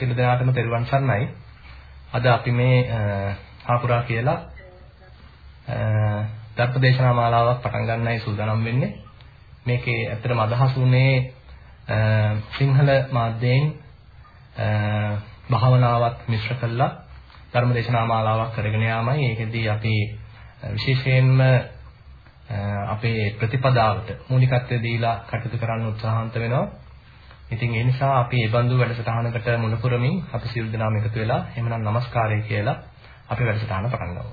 සියලු දෙනාටම තෙරුවන් සරණයි. අද අපි මේ හාපුරා කියලා ධර්මදේශනා මාලාවක් පටන් ගන්නයි සූදානම් වෙන්නේ. මේකේ ඇත්තටම අදහස් උනේ සිංහල මාධ්‍යයෙන් භාවනාවත් මිශ්‍ර කළා ධර්මදේශනා මාලාවක් කරගෙන යාමයි. ඒකෙදී අපි විශේෂයෙන්ම අපේ ප්‍රතිපදාවට මූලිකත්වය දීලා කටයුතු කරන්න උත්සාහන්ත වෙනවා. ඉතින් ඒ නිසා අපි මේ බඳු වැඩසටහනකට මුල පුරමින් අපි සියලු දෙනාම එකතු වෙලා එහෙමනම් নমස්කාරය කියලා අපි වැඩසටහන පටන් ගමු.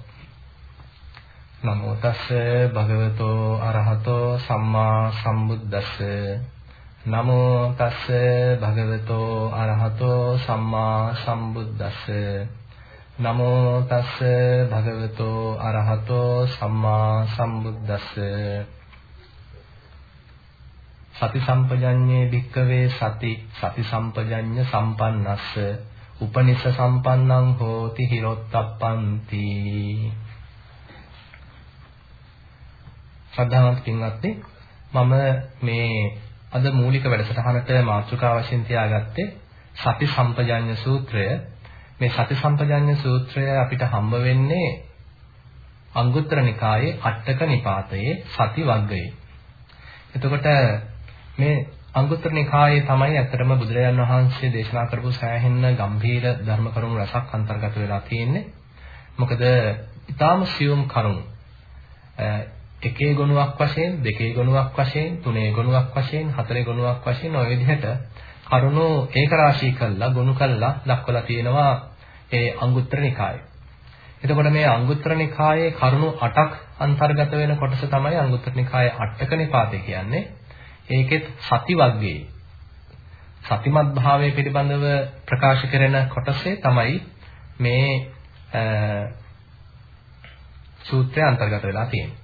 නමෝ තස්ස භගවතෝ අරහතෝ සම්මා සම්බුද්දස්ස. නමෝ තස්ස භගවතෝ අරහතෝ සම්මා සම්බුද්දස්ස. නමෝ තස්ස භගවතෝ අරහතෝ සම්මා සම්බුද්දස්ස. සති සම්පජඤ්ඤේ භික්කවේ සති සති සම්පජඤ්ඤ සම්පන්නස්ස උපනිෂ සම්පන්නං හෝති හිරොත්තප්පන්ති. ශ්‍රද්ධාවන්ත පින්වත්නි මම මේ අද මූලික වැඩසටහනට මාතෘකා වශයෙන් තියාගත්තේ සති සම්පජඤ්ඤ සූත්‍රය. මේ සති සම්පජඤ්ඤ සූත්‍රය අපිට හම්බ වෙන්නේ අංගුත්තර නිකායේ අටක නිපාතයේ සති වග්ගයේ එතකොට මේ අංගුත්තර නිකායේ තමයි ඇත්තටම බුදුරජාන් වහන්සේ දේශනා කරපු සෑහෙන්න ගම්භීර ධර්ම කරුණු රසක් අන්තර්ගත වෙලා තියෙන්නේ. මොකද ඊටාම සියුම් කරුණු එකේ ගුණයක් වශයෙන්, දෙකේ ගුණයක් වශයෙන්, තුනේ ගුණයක් වශයෙන්, හතරේ ගුණයක් වශයෙන් ඔය විදිහට කරුණු ඒක රාශී කළා, ගුණ කළා දක්වලා තියෙනවා ඒ අංගුත්තර නිකායේ. එතකොට මේ අංගුත්තර නිකායේ කරුණු 8ක් අන්තර්ගත වෙන කොටස තමයි අංගුත්තර නිකායේ අටක නිපාතය කියන්නේ. ඒකෙත් සති වර්ගයේ සතිමත් භාවය පිළිබඳව ප්‍රකාශ කරන කොටසේ තමයි මේ සූත්‍රය අන්තර්ගත වෙලා තියෙන්නේ.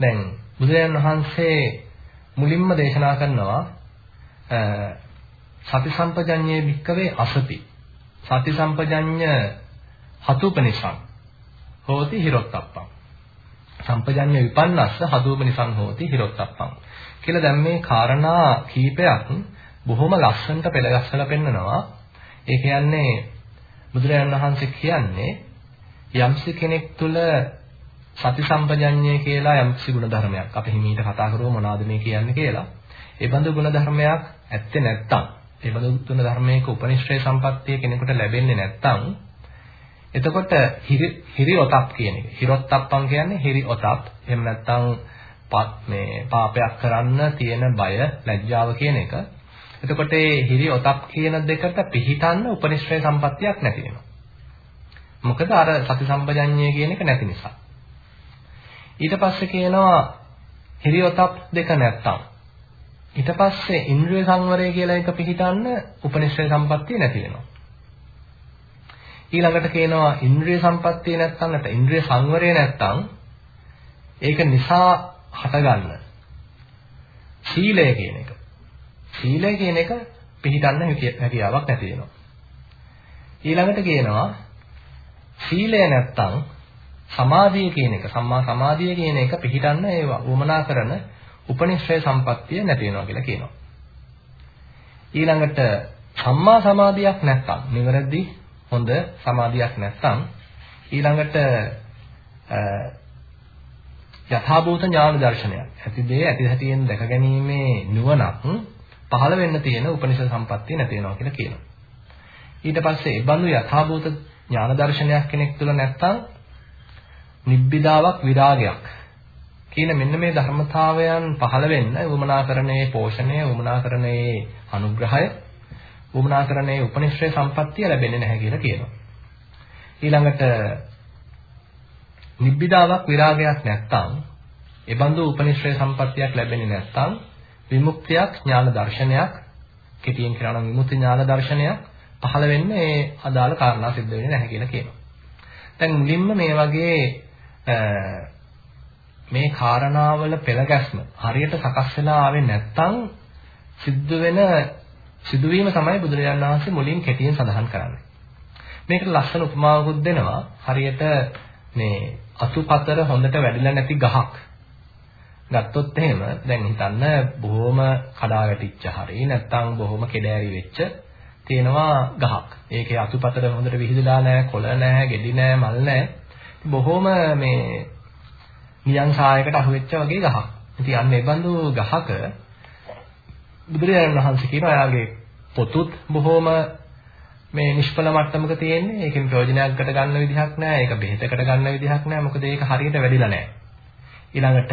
දැන් බුදුරජාණන් වහන්සේ මුලින්ම දේශනා කරනවා සති සම්පජඤ්ඤේ භික්කවේ අසති. සති සම්පජඤ්ඤ හතුපනිසං හෝති හිරොත්තප්පං. සම්පජඤ්ඤ විපන්නස්ස හතුපනිසං හෝති හිරොත්තප්පං. කියලා දැන් මේ කාරණා කීපයක් බොහොම ලස්සනට පෙළගස්සලා පෙන්නනවා. ඒ කියන්නේ බුදුරජාණන් වහන්සේ කියන්නේ යම්සි කෙනෙක් තුළ සති සම්පජඤ්ඤය කියලා යම්සි ගුණ ධර්මයක් අපි හිමීට කතා කරුවො මොනවාද මේ කියන්නේ කියලා. ඒ බඳු ගුණ ධර්මයක් ඇත්තේ නැත්තම් ඒ බඳු ගුණ ධර්මයක උපනිශ්‍රේ සම්පත්තිය කෙනෙකුට ලැබෙන්නේ නැත්තම් එතකොට හිරි හිරි ඔතප් කියන එක. හිරොත්තප්පන් කියන්නේ හිරි ඔතප්. එහෙම නැත්තම් මේ පාපයක් කරන්න තියෙන බය ලැජ්ජාව කියන එක. එතකොට මේ හිරි ඔතප් කියන දෙකට පිහිටන්න උපනිශ්‍රේ සම්පත්තියක් නැති වෙනවා. මොකද අර සති සම්පජඤ්ඤය කියන එක නැති නිසා. ඊට පස්සේ කියනවා හිරි ඔතප් දෙක නැත්තම්. ඊට පස්සේ ඉන්ද්‍රිය සංවරය කියලා එක පිහිටන්න උපනිශ්‍රේ සම්පත්තිය නැති වෙනවා. ඊළඟට කියනවා ඉන්ද්‍රිය සම්පත්තිය නැත්තම් නැත්නම් ඉන්ද්‍රිය සංවරය නැත්තම් ඒක නිසා හටගන්න සීලය කියන එක. සීලය කියන එක පිළිගන්න හැකියාවක් නැති වෙනවා. ඊළඟට කියනවා සීලය නැත්තම් සමාධිය කියන එක සම්මා සමාධිය කියන එක පිළිගන්න ඒ වමනා කරන උපනිශ්‍රය සම්පත්තිය නැති වෙනවා කියලා කියනවා. ඊළඟට සම්මා සමාධියක් නැත්තම් නිවැරදි හොඳ සමාධියක් නැත්තම් ඊළඟට යථාභූත ඥාන දර්ශනයක්. ඇති දේ ඇති හැටියෙන් දැක ගැනීමේ නුවණක් පහළ වෙන්න තියෙන උපනිෂද් සම්පත්තිය නැති වෙනවා කියලා කියනවා. ඊට පස්සේ ඒ බඳු යථාභූත ඥාන දර්ශනයක් කෙනෙක් තුළ නැත්තම් නිබ්බිදාවක් විරාගයක් කියන මෙන්න මේ ධර්මතාවයන් පහළ වෙන්න උමනාකරණයේ පෝෂණය උමනාකරණයේ අනුග්‍රහය උමනාකරණයේ උපනිශ්‍රේ සම්පත්තිය ලැබෙන්නේ නැහැ කියලා කියනවා. ඊළඟට නිබ්බිදාවක් විරාගයක් නැත්තම් ඒ බඳු උපනිශ්‍රේ සම්පත්තියක් ලැබෙන්නේ නැත්තම් විමුක්තියක් ඥාන දර්ශනයක් කෙටියෙන් කියනවා නම් විමුක්ති ඥාන දර්ශනයක් පහළ වෙන්නේ ඒ අදාළ කාරණා සිද්ධ වෙන්නේ නැහැ කියලා කියනවා. දැන් මුලින්ම මේ වගේ මේ කාරණාවල පෙළගැස්ම හරියට සකස් වෙලා ආවේ නැත්තම් සිද්ධ වෙන සිදුවීම තමයි බුදුරජාණන් වහන්සේ මුලින් කෙටියෙන් සඳහන් කරන්නේ. මේකට ලස්සන උපමාවකුත් දෙනවා. හරියට මේ අතුපතර හොඳට වැඩිලා නැති ගහක් ගත්තොත් එහෙම දැන් හිතන්න බොහොම කඩා වැටිච්ච හරි නැත්නම් බොහොම කෙඩෑරි වෙච්ච තියෙනවා ගහක්. ඒකේ අතුපතර හොඳට විහිදලා නැහැ, කොළ නැහැ, ගෙඩි නැහැ, මල් නැහැ. බොහොම මේ නියං සායකට අහුවෙච්ච වගේ ගහක්. ඉතින් අන්න ඒ බඳු ගහක බුදුරජාණන් වහන්සේ කියන ඔයාගේ පොතුත් බොහොම මේ නිෂ්ඵල මට්ටමක තියෙන්නේ. ඒකෙන් ප්‍රයෝජනයක්කට ගන්න විදිහක් නැහැ. ඒක බෙහෙතකට ගන්න විදිහක් නැහැ. මොකද ඒක හරියට වැඩිලා නැහැ. ඊළඟට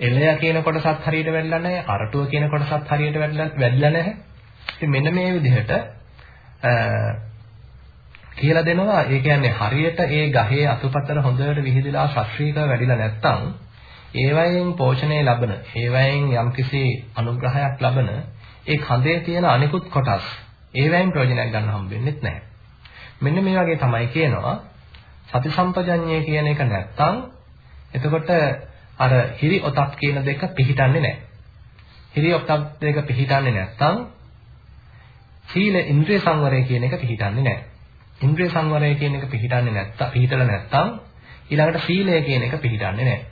එළය කියන කොටසත් හරියට වැඩිලා නැහැ. අරටුව කියන කොටසත් හරියට වැඩිලා වැඩිලා නැහැ. ඉතින් මෙන්න මේ විදිහට කියලා දෙනවා. ඒ කියන්නේ හරියට ඒ ගහේ අතුපතර හොඳට විහිදලා ශාස්ත්‍රීයව වැඩිලා නැත්තම් ඒවයෙන් පෝෂණය ලබන, ඒවයෙන් යම්කිසි අනුග්‍රහයක් ලබන ඒ කඳේ තියෙන අනිකුත් කොටස් ඒවයෙන් ප්‍රයෝජනයක් ගන්න හම්බෙන්නේ නැහැ. මෙන්න මේ වගේ තමයි කියනවා සති සම්පජඤ්ඤය කියන එක නැත්තම් එතකොට අර හිරි ඔතක් කියන දෙක පිහිටන්නේ නැහැ. හිරි ඔතක් දෙක පිහිටන්නේ නැත්තම් සීල ඉන්ද්‍රිය සංවරය කියන එක පිළිටන්නේ නැහැ. ඉන්ද්‍රිය සංවරය කියන එක පිළිටන්නේ නැත්තම් පිළිටලා නැත්තම් ඊළඟට සීලය කියන එක පිළිටන්නේ නැහැ.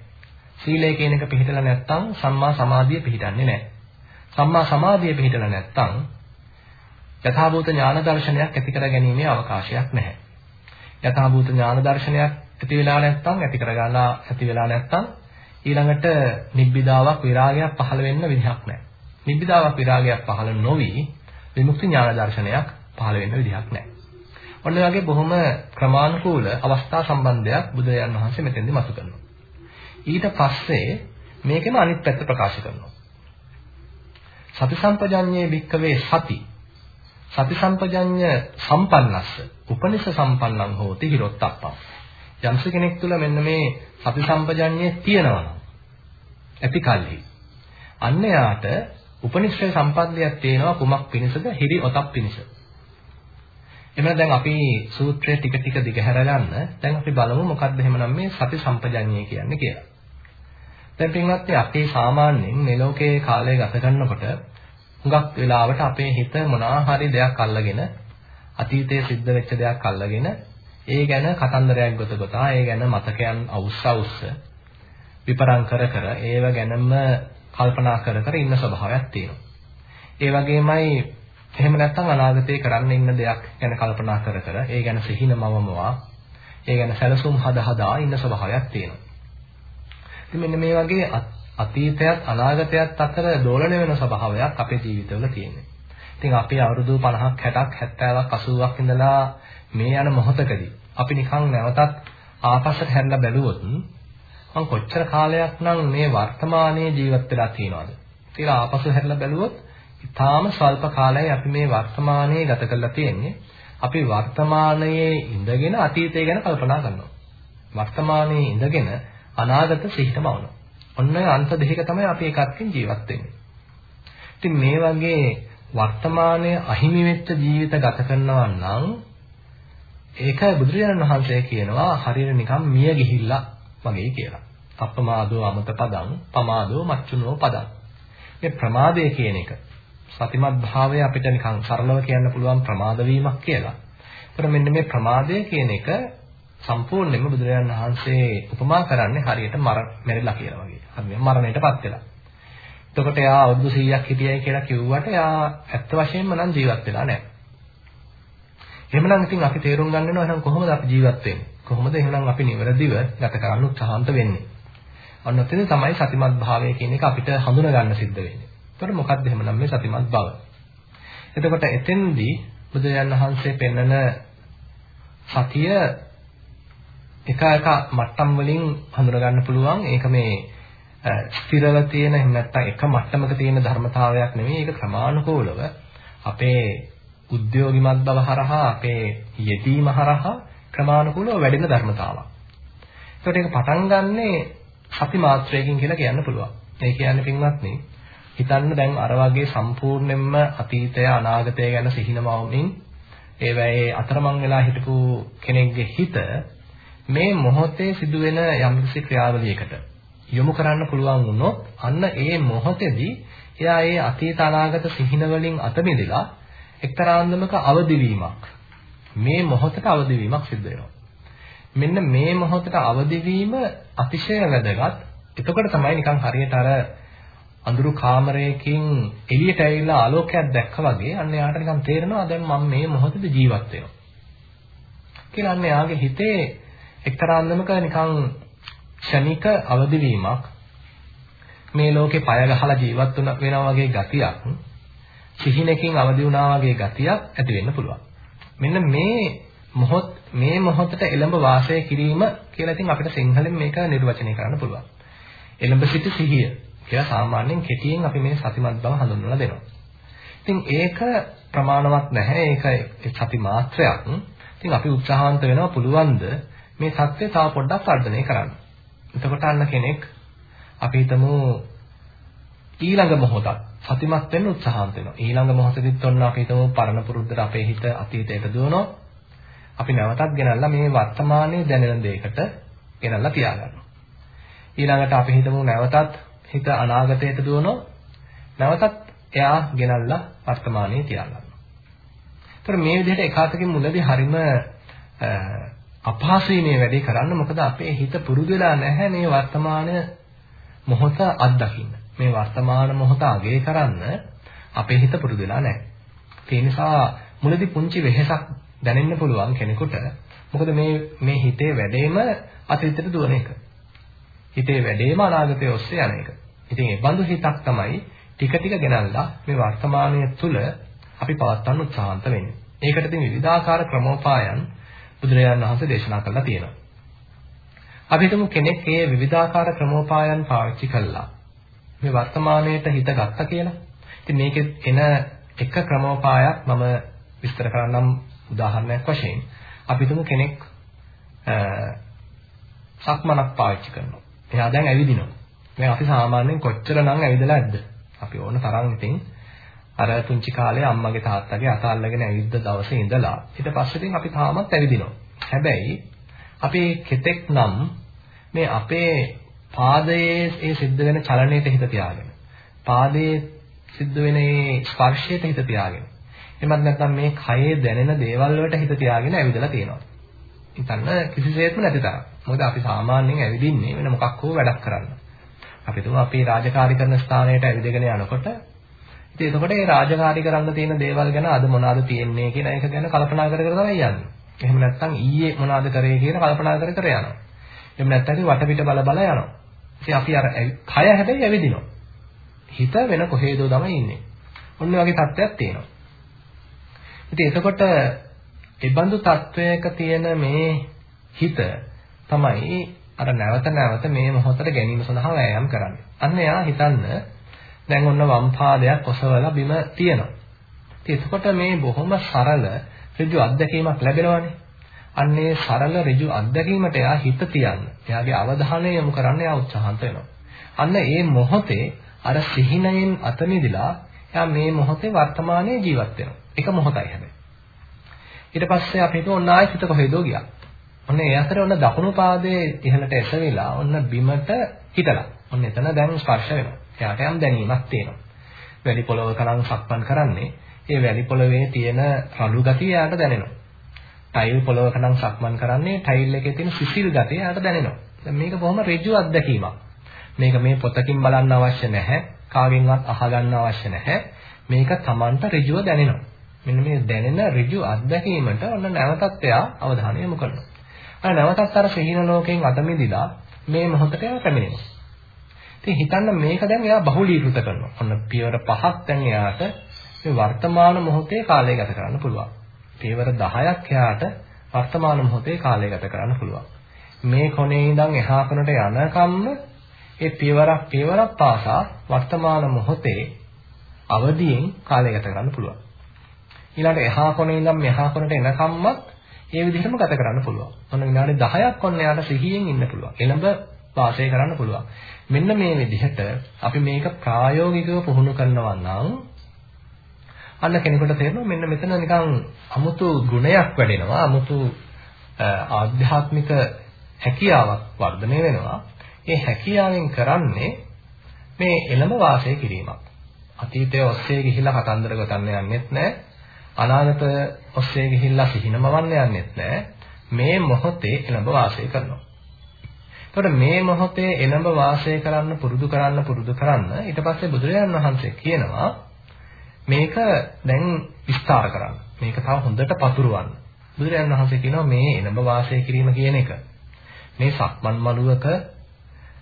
සීලය කියන එක පිළිටලා නැත්තම් සම්මා සමාධිය පිළිටන්නේ නැහැ. සම්මා සමාධිය පිළිටලා නැත්තම් යථාභූත ඥාන දර්ශනයක් ඇති කර ගැනීමේ අවකාශයක් නැහැ. යථාභූත ඥාන දර්ශනයක් ඇති වෙලා නැත්තම් ඇති කර ගන්නා ඇති වෙලා නැත්තම් ඊළඟට නිබ්බිදාවක් විරාගයක් පහළ වෙන්න විදිහක් නැහැ. නිබ්බිදාවක් විරාගයක් පහළ නොවි විමුක්ති ඥාන දර්ශනයක් පහළ වෙන්න විදිහක් නැහැ. ඔන්න වගේ බොහොම ක්‍රමානුකූල අවස්ථා සම්බන්ධයක් බුදුරජාන් වහන්සේ මෙතෙන්දි මතු කරනවා. ඊට පස්සේ මේකෙම අනිත් පැත්ත ප්‍රකාශ කරනවා. සති සම්පජඤ්ඤේ භික්කවේ සති සති සම්පජඤ්ඤ සම්පන්නස්ස උපනිෂ සම්පන්නං හෝති හිරොත්තප්පං යම්ස කෙනෙක් තුළ මෙන්න මේ සති සම්පජඤ්ඤය තියෙනවා නම් ඇති කල්හි අන්න යාට උපනිශ්‍රේ සම්පන්දයක් තියෙනවා කුමක් පිණිසද? හිරි ඔතක් පිණිස. එමෙන්න දැන් අපි සූත්‍රය ටික ටික දිගහැර ගන්න. දැන් අපි බලමු මොකක්ද එහෙමනම් මේ සති සම්පජඤ්ඤය කියන්නේ කියලා. දැන් පින්වත්නි අපි සාමාන්‍යයෙන් මේ ලෝකයේ කාලය ගත කරනකොට හුඟක් වෙලාවට අපේ හිත මොනවා හරි දෙයක් අල්ලගෙන අතීතයේ සිද්ධ වෙච්ච දෙයක් අල්ලගෙන ඒ ගැන කතන්දරයක් ගොත ගොතා ඒ ගැන මතකයන් අවුස්ස අවුස්ස විපරම් කර කර ඒව ගැනම කල්පනා කර කර ඉන්න ස්වභාවයක් තියෙනවා. ඒ වගේමයි එහෙම නැත්නම් අනාගතේ කරන්න ඉන්න දෙයක් ගැන කල්පනා කර කර ඒ ගැන සිහිනමවමවා ඒ ගැන සැලසුම් හද හදා ඉන්න ස්වභාවයක් තියෙනවා. ඉතින් මෙන්න මේ වගේ අතීතයත් අනාගතයත් අතර දෝලණය වෙන ස්වභාවයක් අපේ ජීවිතවල තියෙනවා. ඉතින් අපි අවුරුදු 50ක් 60ක් 70ක් 80ක් ඉඳලා මේ යන මොහොතකදී අපි නිකන් නැවතත් ආපස්සට හැරිලා බැලුවොත් මම කොච්චර කාලයක් නම් මේ වර්තමානයේ ජීවත් වෙලා තියෙනවද කියලා ආපසු හැරිලා බැලුවොත් ඉතාම ස්වල්ප කාලයයි අපි මේ වර්තමානයේ ගත කරලා තියෙන්නේ. අපි වර්තමානයේ ඉඳගෙන අතීතය ගැන කල්පනා කරනවා. වර්තමානයේ ඉඳගෙන අනාගත සිහිතමවනවා. ඔන්න ඔය අන්ත දෙකක තමයි අපි එකත්කින් ජීවත් වෙන්නේ. ඉතින් මේ වගේ වර්තමානයේ අහිමි වෙච්ච ජීවිත ගත කරනවා නම් ඒක බුදුරජාණන් වහන්සේ කියනවා හරියට නිකන් මිය ගිහිල්ලා වගේ කියලා. අප්‍රමාදෝ අමත පදං පමාදෝ මච්චුනෝ පදං. මේ ප්‍රමාදය කියන එක සතිමත් භාවය අපිට නිකන් සරලව කියන්න පුළුවන් ප්‍රමාද වීමක් කියලා. ඒතර මෙන්න මේ ප්‍රමාදය කියන එක සම්පූර්ණයෙන්ම බුදුරජාණන් වහන්සේ උපමා කරන්නේ හරියට මර මැරිලා කියලා වගේ. හරියට මරණයටපත් වෙලා. එතකොට එයා අවුරුදු 100ක් හිටියයි කියලා කිව්වට එයා ඇත්ත වශයෙන්ම නම් ජීවත් වෙලා නැහැ. එහෙමනම් ඉතින් අපි තේරුම් ගන්න වෙනවා එහෙනම් කොහොමද අපි ජීවත් වෙන්නේ? කොහොමද එහෙනම් අපි නිවැරදිව ගත කරන්න උත්සාහන්ත වෙන්නේ? අන්න ඔතන තමයි සතිමත් භාවය කියන එක අපිට හඳුනා ගන්න සිද්ධ වෙන්නේ. එතකොට මොකක්ද එහෙමනම් මේ සතිමත් බව? එතකොට එතෙන්දී බුදුරජාණන් වහන්සේ පෙන්වන සතිය එක එක මට්ටම් වලින් හඳුනා ගන්න පුළුවන්. ඒක මේ ස්ථිරව තියෙන එහෙම නැත්නම් එක මට්ටමක තියෙන ධර්මතාවයක් නෙවෙයි. ඒක ක්‍රමානුකූලව අපේ උද්‍යෝගිමත් බව හරහා අපේ යෙදීම හරහා ක්‍රමානුකූලව වැඩෙන ධර්මතාවක්. ඒකට ඒක පටන් ගන්නේ සති මාත්‍රයකින් කියලා කියන්න පුළුවන්. ඒ කියන්නේ පින්වත්නි හිතන්න දැන් අර වගේ සම්පූර්ණයෙන්ම අතීතය අනාගතය ගැන සිහිනමවමින් ඒවැයේ අතරමං වෙලා හිටපු කෙනෙක්ගේ හිත මේ මොහොතේ සිදුවෙන යම්කිසි ක්‍රියාවලියකට යොමු කරන්න පුළුවන් වුණොත් අන්න ඒ මොහොතේදී එයා ඒ අතීත අනාගත සිහින වලින් අත මිදලා එක්තරා අන්දමක අවදි වීමක් මේ මොහොතට අවදි වීමක් සිද්ධ වෙනවා. මෙන්න මේ මොහොතට අවදි වීම අතිශය වැදගත්. එතකොට තමයි නිකන් හරියට අර අඳුරු කාමරයකින් එළියට ඇවිල්ලා ආලෝකයක් දැක්කා වගේ අන්න යාට නිකන් තේරෙනවා දැන් මම මේ මොහොතේ ජීවත් වෙනවා. කියලා අන්න යාගේ හිතේ එක්තරා අන්දමක නිකන් ක්ෂණික අවදිවීමක් මේ ලෝකේ පය ගහලා ජීවත් වෙනවා වගේ ගතියක් සිහිනකින් අවදි වුණා වගේ ගතියක් ඇති වෙන්න පුළුවන්. මෙන්න මේ මොහොත් මේ මොහොතට එළඹ වාසය කිරීම කියලා ඉතින් අපිට සිංහලෙන් මේක නිර්වචනය කරන්න පුළුවන්. එළඹ සිට සිහිය කියලා සාමාන්‍යයෙන් කෙටියෙන් අපි මේ සතිමත් බව හඳුන්වලා දෙනවා. ඉතින් ඒක ප්‍රමාණවත් නැහැ. ඒක සති මාත්‍රයක්. ඉතින් අපි උත්සාහන්ත වෙනවා පුළුවන්ද මේ தත්ත්වය තව පොඩ්ඩක් වර්ධනය කරන්න. එතකොට අන්න කෙනෙක් අපි හිතමු ඊළඟ මොහොතක් සතිමත් වෙන්න උත්සාහන්ත වෙනවා. ඊළඟ මොහොතෙදිත් ඔන්න අපි හිතමු පරණ පුරුද්දට අපේ හිත අතීතයට දුවනවා. අපි නැවතත් ගෙනල්ලා මේ වර්තමානයේ දැනෙන දෙයකට ගෙනල්ලා තියාගන්නවා. ඊළඟට අපි හිතමු නැවතත් හිත අනාගතයට දුවනවා. නැවතත් එයා ගෙනල්ලා වර්තමානයේ තියාගන්නවා. ඒතර මේ විදිහට එකාතකින් මුලදී හරිම අපහසුයි මේ වැඩේ කරන්න මොකද අපේ හිත පුරුදු වෙලා නැහැ මේ වර්තමාන මොහොත අත්දකින්න. මේ වර්තමාන මොහොත අගය කරන්න අපේ හිත පුරුදු වෙලා නැහැ. ඒ නිසා මුලදී පුංචි වෙහෙසක් දැනෙන්න පුළුවන් කෙනෙකුට. මොකද මේ මේ හිතේ වැඩේම අතීතයට දුවන එක. හිතේ වැඩේම අනාගතය ඔස්සේ යන එක. ඉතින් ඒ බඳු හිතක් තමයි ටික ටික ගෙනල්ලා මේ වර්තමානයේ තුල අපි පවත්වන්න උත්සාහන්ත වෙන්නේ. ඒකට ඉතින් විවිධාකාර ක්‍රමෝපායන් බුදුරජාණන් වහන්සේ දේශනා කළා තියෙනවා. අපි හිතමු කෙනෙක් මේ විවිධාකාර ක්‍රමෝපායන් පාවිච්චි කළා. මේ වර්තමානයේට හිත ගත්තා කියලා. ඉතින් මේකේ එන එක ක්‍රමෝපායක් මම විස්තර කරන්නම් උදාහරණයක් වශයෙන්. අපි හිතමු කෙනෙක් සක්මනක් පාවිච්චි කරනවා. එයා දැන් ඇවිදිනවා. දැන් අපි සාමාන්‍යයෙන් කොච්චරනම් ඇවිදලා ඇද්ද? අපි ඕන තරම් ඉතින් අර පුංචි කාලේ අම්මගේ තාත්තගේ අත අල්ලගෙන ඇවිද්ද දවසේ ඉඳලා ඊට පස්සේ ඉතින් අපි තාමත් ඇවිදිනවා. හැබැයි අපි කෙතෙක් නම් මේ අපේ පාදයේ ඒ සිද්ධ වෙන චලනයට හිත තියාගෙන පාදයේ සිද්ධ වෙන ඒ ස්පර්ශයට හිත තියාගෙන එමත් නැත්නම් මේ කයේ දැනෙන දේවල් වලට හිත තියාගෙන ඇවිදලා තියෙනවා. හිතන්න කිසිසේත්ම නැති තරම්. මොකද අපි සාමාන්‍යයෙන් ඇවිදින්නේ වෙන මොකක් හෝ වැඩක් කරන්න. අපි තුමා අපි රාජකාරී කරන ස්ථානයට ඇවිදගෙන යනකොට ඉතින් එතකොට ඒ රාජකාරී කරන්න තියෙන දේවල් ගැන අද මොනවද තියෙන්නේ කියන එක ගැන කල්පනා කර කර තමයි යන්නේ. එහෙම නැත්නම් ඊයේ මොනවද කරේ කියන කල්පනා කර කර යනවා. එහෙම නැත්නම් වටපිට බල බල යනවා. ඉතින් අපි අර කය හැබැයි ඇවිදිනවා. හිත වෙන කොහේදෝ තමයි ඉන්නේ. ඔන්න වගේ තත්ත්වයක් තියෙනවා. ඉතින් එතකොට ඒබඳු තත්වයක තියෙන මේ හිත තමයි අර නැවත නැවත මේ මොහොතට ගැනීම සඳහා වෑයම් කරන්නේ. අන්න එයා හිතන්න දැන් ඔන්න වම් පාදයක් ඔසවලා බිම තියෙනවා. ඉතින් එතකොට මේ බොහොම සරල ඍජු අත්දැකීමක් ලැබෙනවානේ. අන්නේ සරල ඍජු අත්දැකීමට එයා හිත තියන්න. එයාගේ අවධානය යොමු කරන්න එයා උත්සාහන්ත වෙනවා. අන්න ඒ මොහොතේ අර සිහිනයෙන් අත මිදලා එයා මේ මොහොතේ වර්තමානයේ ජීවත් වෙනවා. එක මොහොතයි හැබැයි. ඊට පස්සේ අපි හිතුව ඔන්න ආයෙත් හිත කොහෙදෝ ගියා. ඔන්න ඒ අතර ඔන්න දකුණු පාදයේ ඉහළට එසවිලා ඔන්න බිමට හිටලා. ඔන්න එතන දැන් ස්පර්ශ වෙනවා. එයාට යම් දැනීමක් තියෙනවා. වැලි පොළවක නම් සක්මන් කරන්නේ ඒ වැලි පොළවේ තියෙන රළු ගතිය එයාට දැනෙනවා. ටයිල් පොළවක නම් සක්මන් කරන්නේ ටයිල් එකේ තියෙන සිසිල් ගතිය එයාට දැනෙනවා. දැන් මේක බොහොම ඍජු අත්දැකීමක්. මේක මේ පොතකින් බලන්න අවශ්‍ය නැහැ. කාගෙන්වත් අහගන්න අවශ්‍ය නැහැ. මේක Tamanට ඍජුව දැනෙනවා. මෙන්න මේ දැනෙන ඍජු අත්දැකීමට ඔන්න නැවතත් එයා අවධානය යොමු කරනවා. අර නැවතත් අර සිහින ලෝකයෙන් අත මිදලා මේ මොහොතට එයා පැමිණෙනවා. ඉතින් හිතන්න මේක දැන් එයා බහුලීකృత කරනවා. ඔන්න පියවර පහක් දැන් එයාට මේ වර්තමාන මොහොතේ කාලය ගත කරන්න පුළුවන්. පියවර 10ක් එයාට වර්තමාන මොහොතේ කාලය ගත කරන්න පුළුවන්. මේ කොනේ ඉඳන් එහා කොනට යනකම්ම ඒ පියවරක් පියවරක් පාසා වර්තමාන මොහොතේ අවදියෙන් කාලය ගත කරන්න පුළුවන්. ඊළඟට එහා කොනේ ඉඳන් මෙහා කොනට එනකම්මත් ඒ විදිහටම ගත කරන්න පුළුවන්. ඔන්න විනාඩි 10ක් ඔන්න යාට සිහියෙන් ඉන්න පුළුවන්. එළඹ වාසය කරන්න පුළුවන්. මෙන්න මේ විදිහට අපි මේක ප්‍රායෝගිකව පුහුණු කරනවා නම් අන්න කෙනෙකුට තේරෙනවා මෙන්න මෙතන නිකන් 아무තු ගුණයක් වැඩෙනවා 아무තු ආධ්‍යාත්මික හැකියාවක් වර්ධනය වෙනවා. ඒ හැකියාවෙන් කරන්නේ මේ එළම වාසය කිරීමක්. අතීතය ඔස්සේ ගිහිලා කතන්දර ගොතන්න යන්නෙත් නැහැ අනාගතය ඔස්සේ ගිහිල්ලා සිහිනමවන්න යන්නෙත් නැහැ මේ මොහොතේ එළඹ වාසය කරනවා. එතකොට මේ මොහොතේ එළඹ වාසය කරන්න පුරුදු කරන්න පුරුදු කරන්න ඊට පස්සේ බුදුරජාණන් වහන්සේ කියනවා මේක දැන් විස්තර කරන්න. මේක තව හොඳට පතුරවන්න. බුදුරජාණන් වහන්සේ කියනවා මේ එළඹ වාසය කිරීම කියන එක මේ සක්මන් මළුවක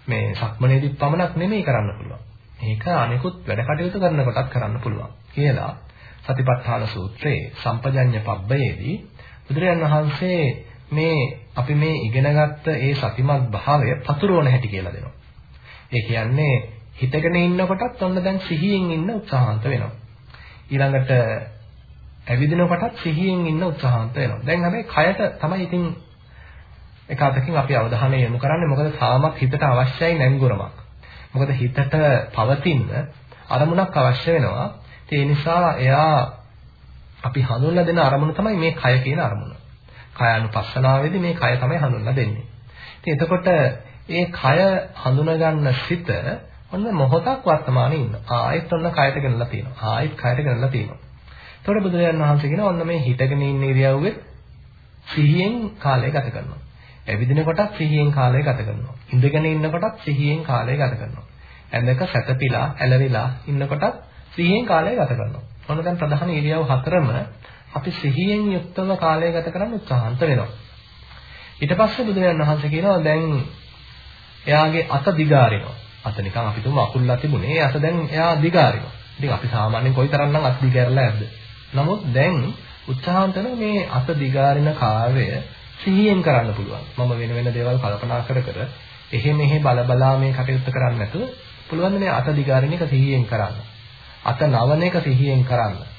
මේ සක්මනේදී පමණක් නෙමෙයි කරන්න පුළුවන්. මේක අනිකුත් වැඩ කටයුතු කරන කොටත් කරන්න පුළුවන් කියලා සතිපට්ඨාන සූත්‍රයේ සම්පජඤ්ඤ පබ්බයේදී බුදුරජාණන් වහන්සේ මේ අපි මේ ඉගෙනගත්ත ඒ සතිමත් භාවය පතුරවන හැටි කියලා දෙනවා. ඒ කියන්නේ හිතගෙන ඉන්නකොටත් ඔන්න දැන් සිහියෙන් ඉන්න උත්සාහන්ත වෙනවා. ඊළඟට ඇවිදිනකොටත් සිහියෙන් ඉන්න උත්සාහන්ත වෙනවා. දැන් හැබැයි කයට තමයි ඉතින් එක අතකින් අපි අවධානය යොමු කරන්නේ මොකද තාමත් හිතට අවශ්‍යයි නැංගුරමක්. මොකද හිතට පවතින අරමුණක් අවශ්‍ය වෙනවා. ඒ නිසා එයා අපි හඳුන්ලා දෙන අරමුණ තමයි මේ කය කියන අරමුණ. කයानुපස්සනාවේදී මේ කය තමයි හඳුන්ලා දෙන්නේ. ඉතින් එතකොට ඒ කය හඳුනගන්න සිත ඔන්න මොහොතක් වර්තමානයේ ඉන්න. ආයෙත් ඔන්න කයට ගෙනලා තියෙනවා. ආයෙත් කයට ගෙනලා තියෙනවා. එතකොට බුදුරජාණන් වහන්සේ කියනවා ඔන්න මේ හිතගෙන ඉන්න ඉරියව්වේ සිහියෙන් කාලය ගත කරනවා. ඇවිදින කොටත් සිහියෙන් කාලය ගත කරනවා. ඉඳගෙන ඉන්න කොටත් සිහියෙන් කාලය ගත කරනවා. ඇඳක සැතපීලා ඇලවිලා ඉන්න කොටත් සිහියෙන් කාලය ගත කරනවා. ඔන්න දැන් ප්‍රධාන ඉරියව් හතරම අපි සිහියෙන් යුක්තව කාලය ගත කරන්න උත්සාහන්ත වෙනවා. ඊට පස්සේ බුදුරජාණන් වහන්සේ කියනවා දැන් එයාගේ අත දිගාරිනවා. අත නිකන් අපි තුමු අකුල්ලා තිබුණේ. අත දැන් එයා දිගාරිනවා. ඉතින් අපි සාමාන්‍යයෙන් කොයිතරම්නම් අත දිගාරලා ඇද්ද? නමුත් දැන් උත්සාහන්ත මේ අත දිගාරින කාර්යය සිහියෙන් කරන්න පුළුවන්. මම වෙන වෙන දේවල් කල්පනා කර කර එහෙ මෙහෙ බල බලා මේ කටයුත්ත කරන්නේ නැතුව පුළුවන් මේ අත දිගාරින එක සිහියෙන් කරන්න. අත නවන එක සිහියෙන් කරන්න.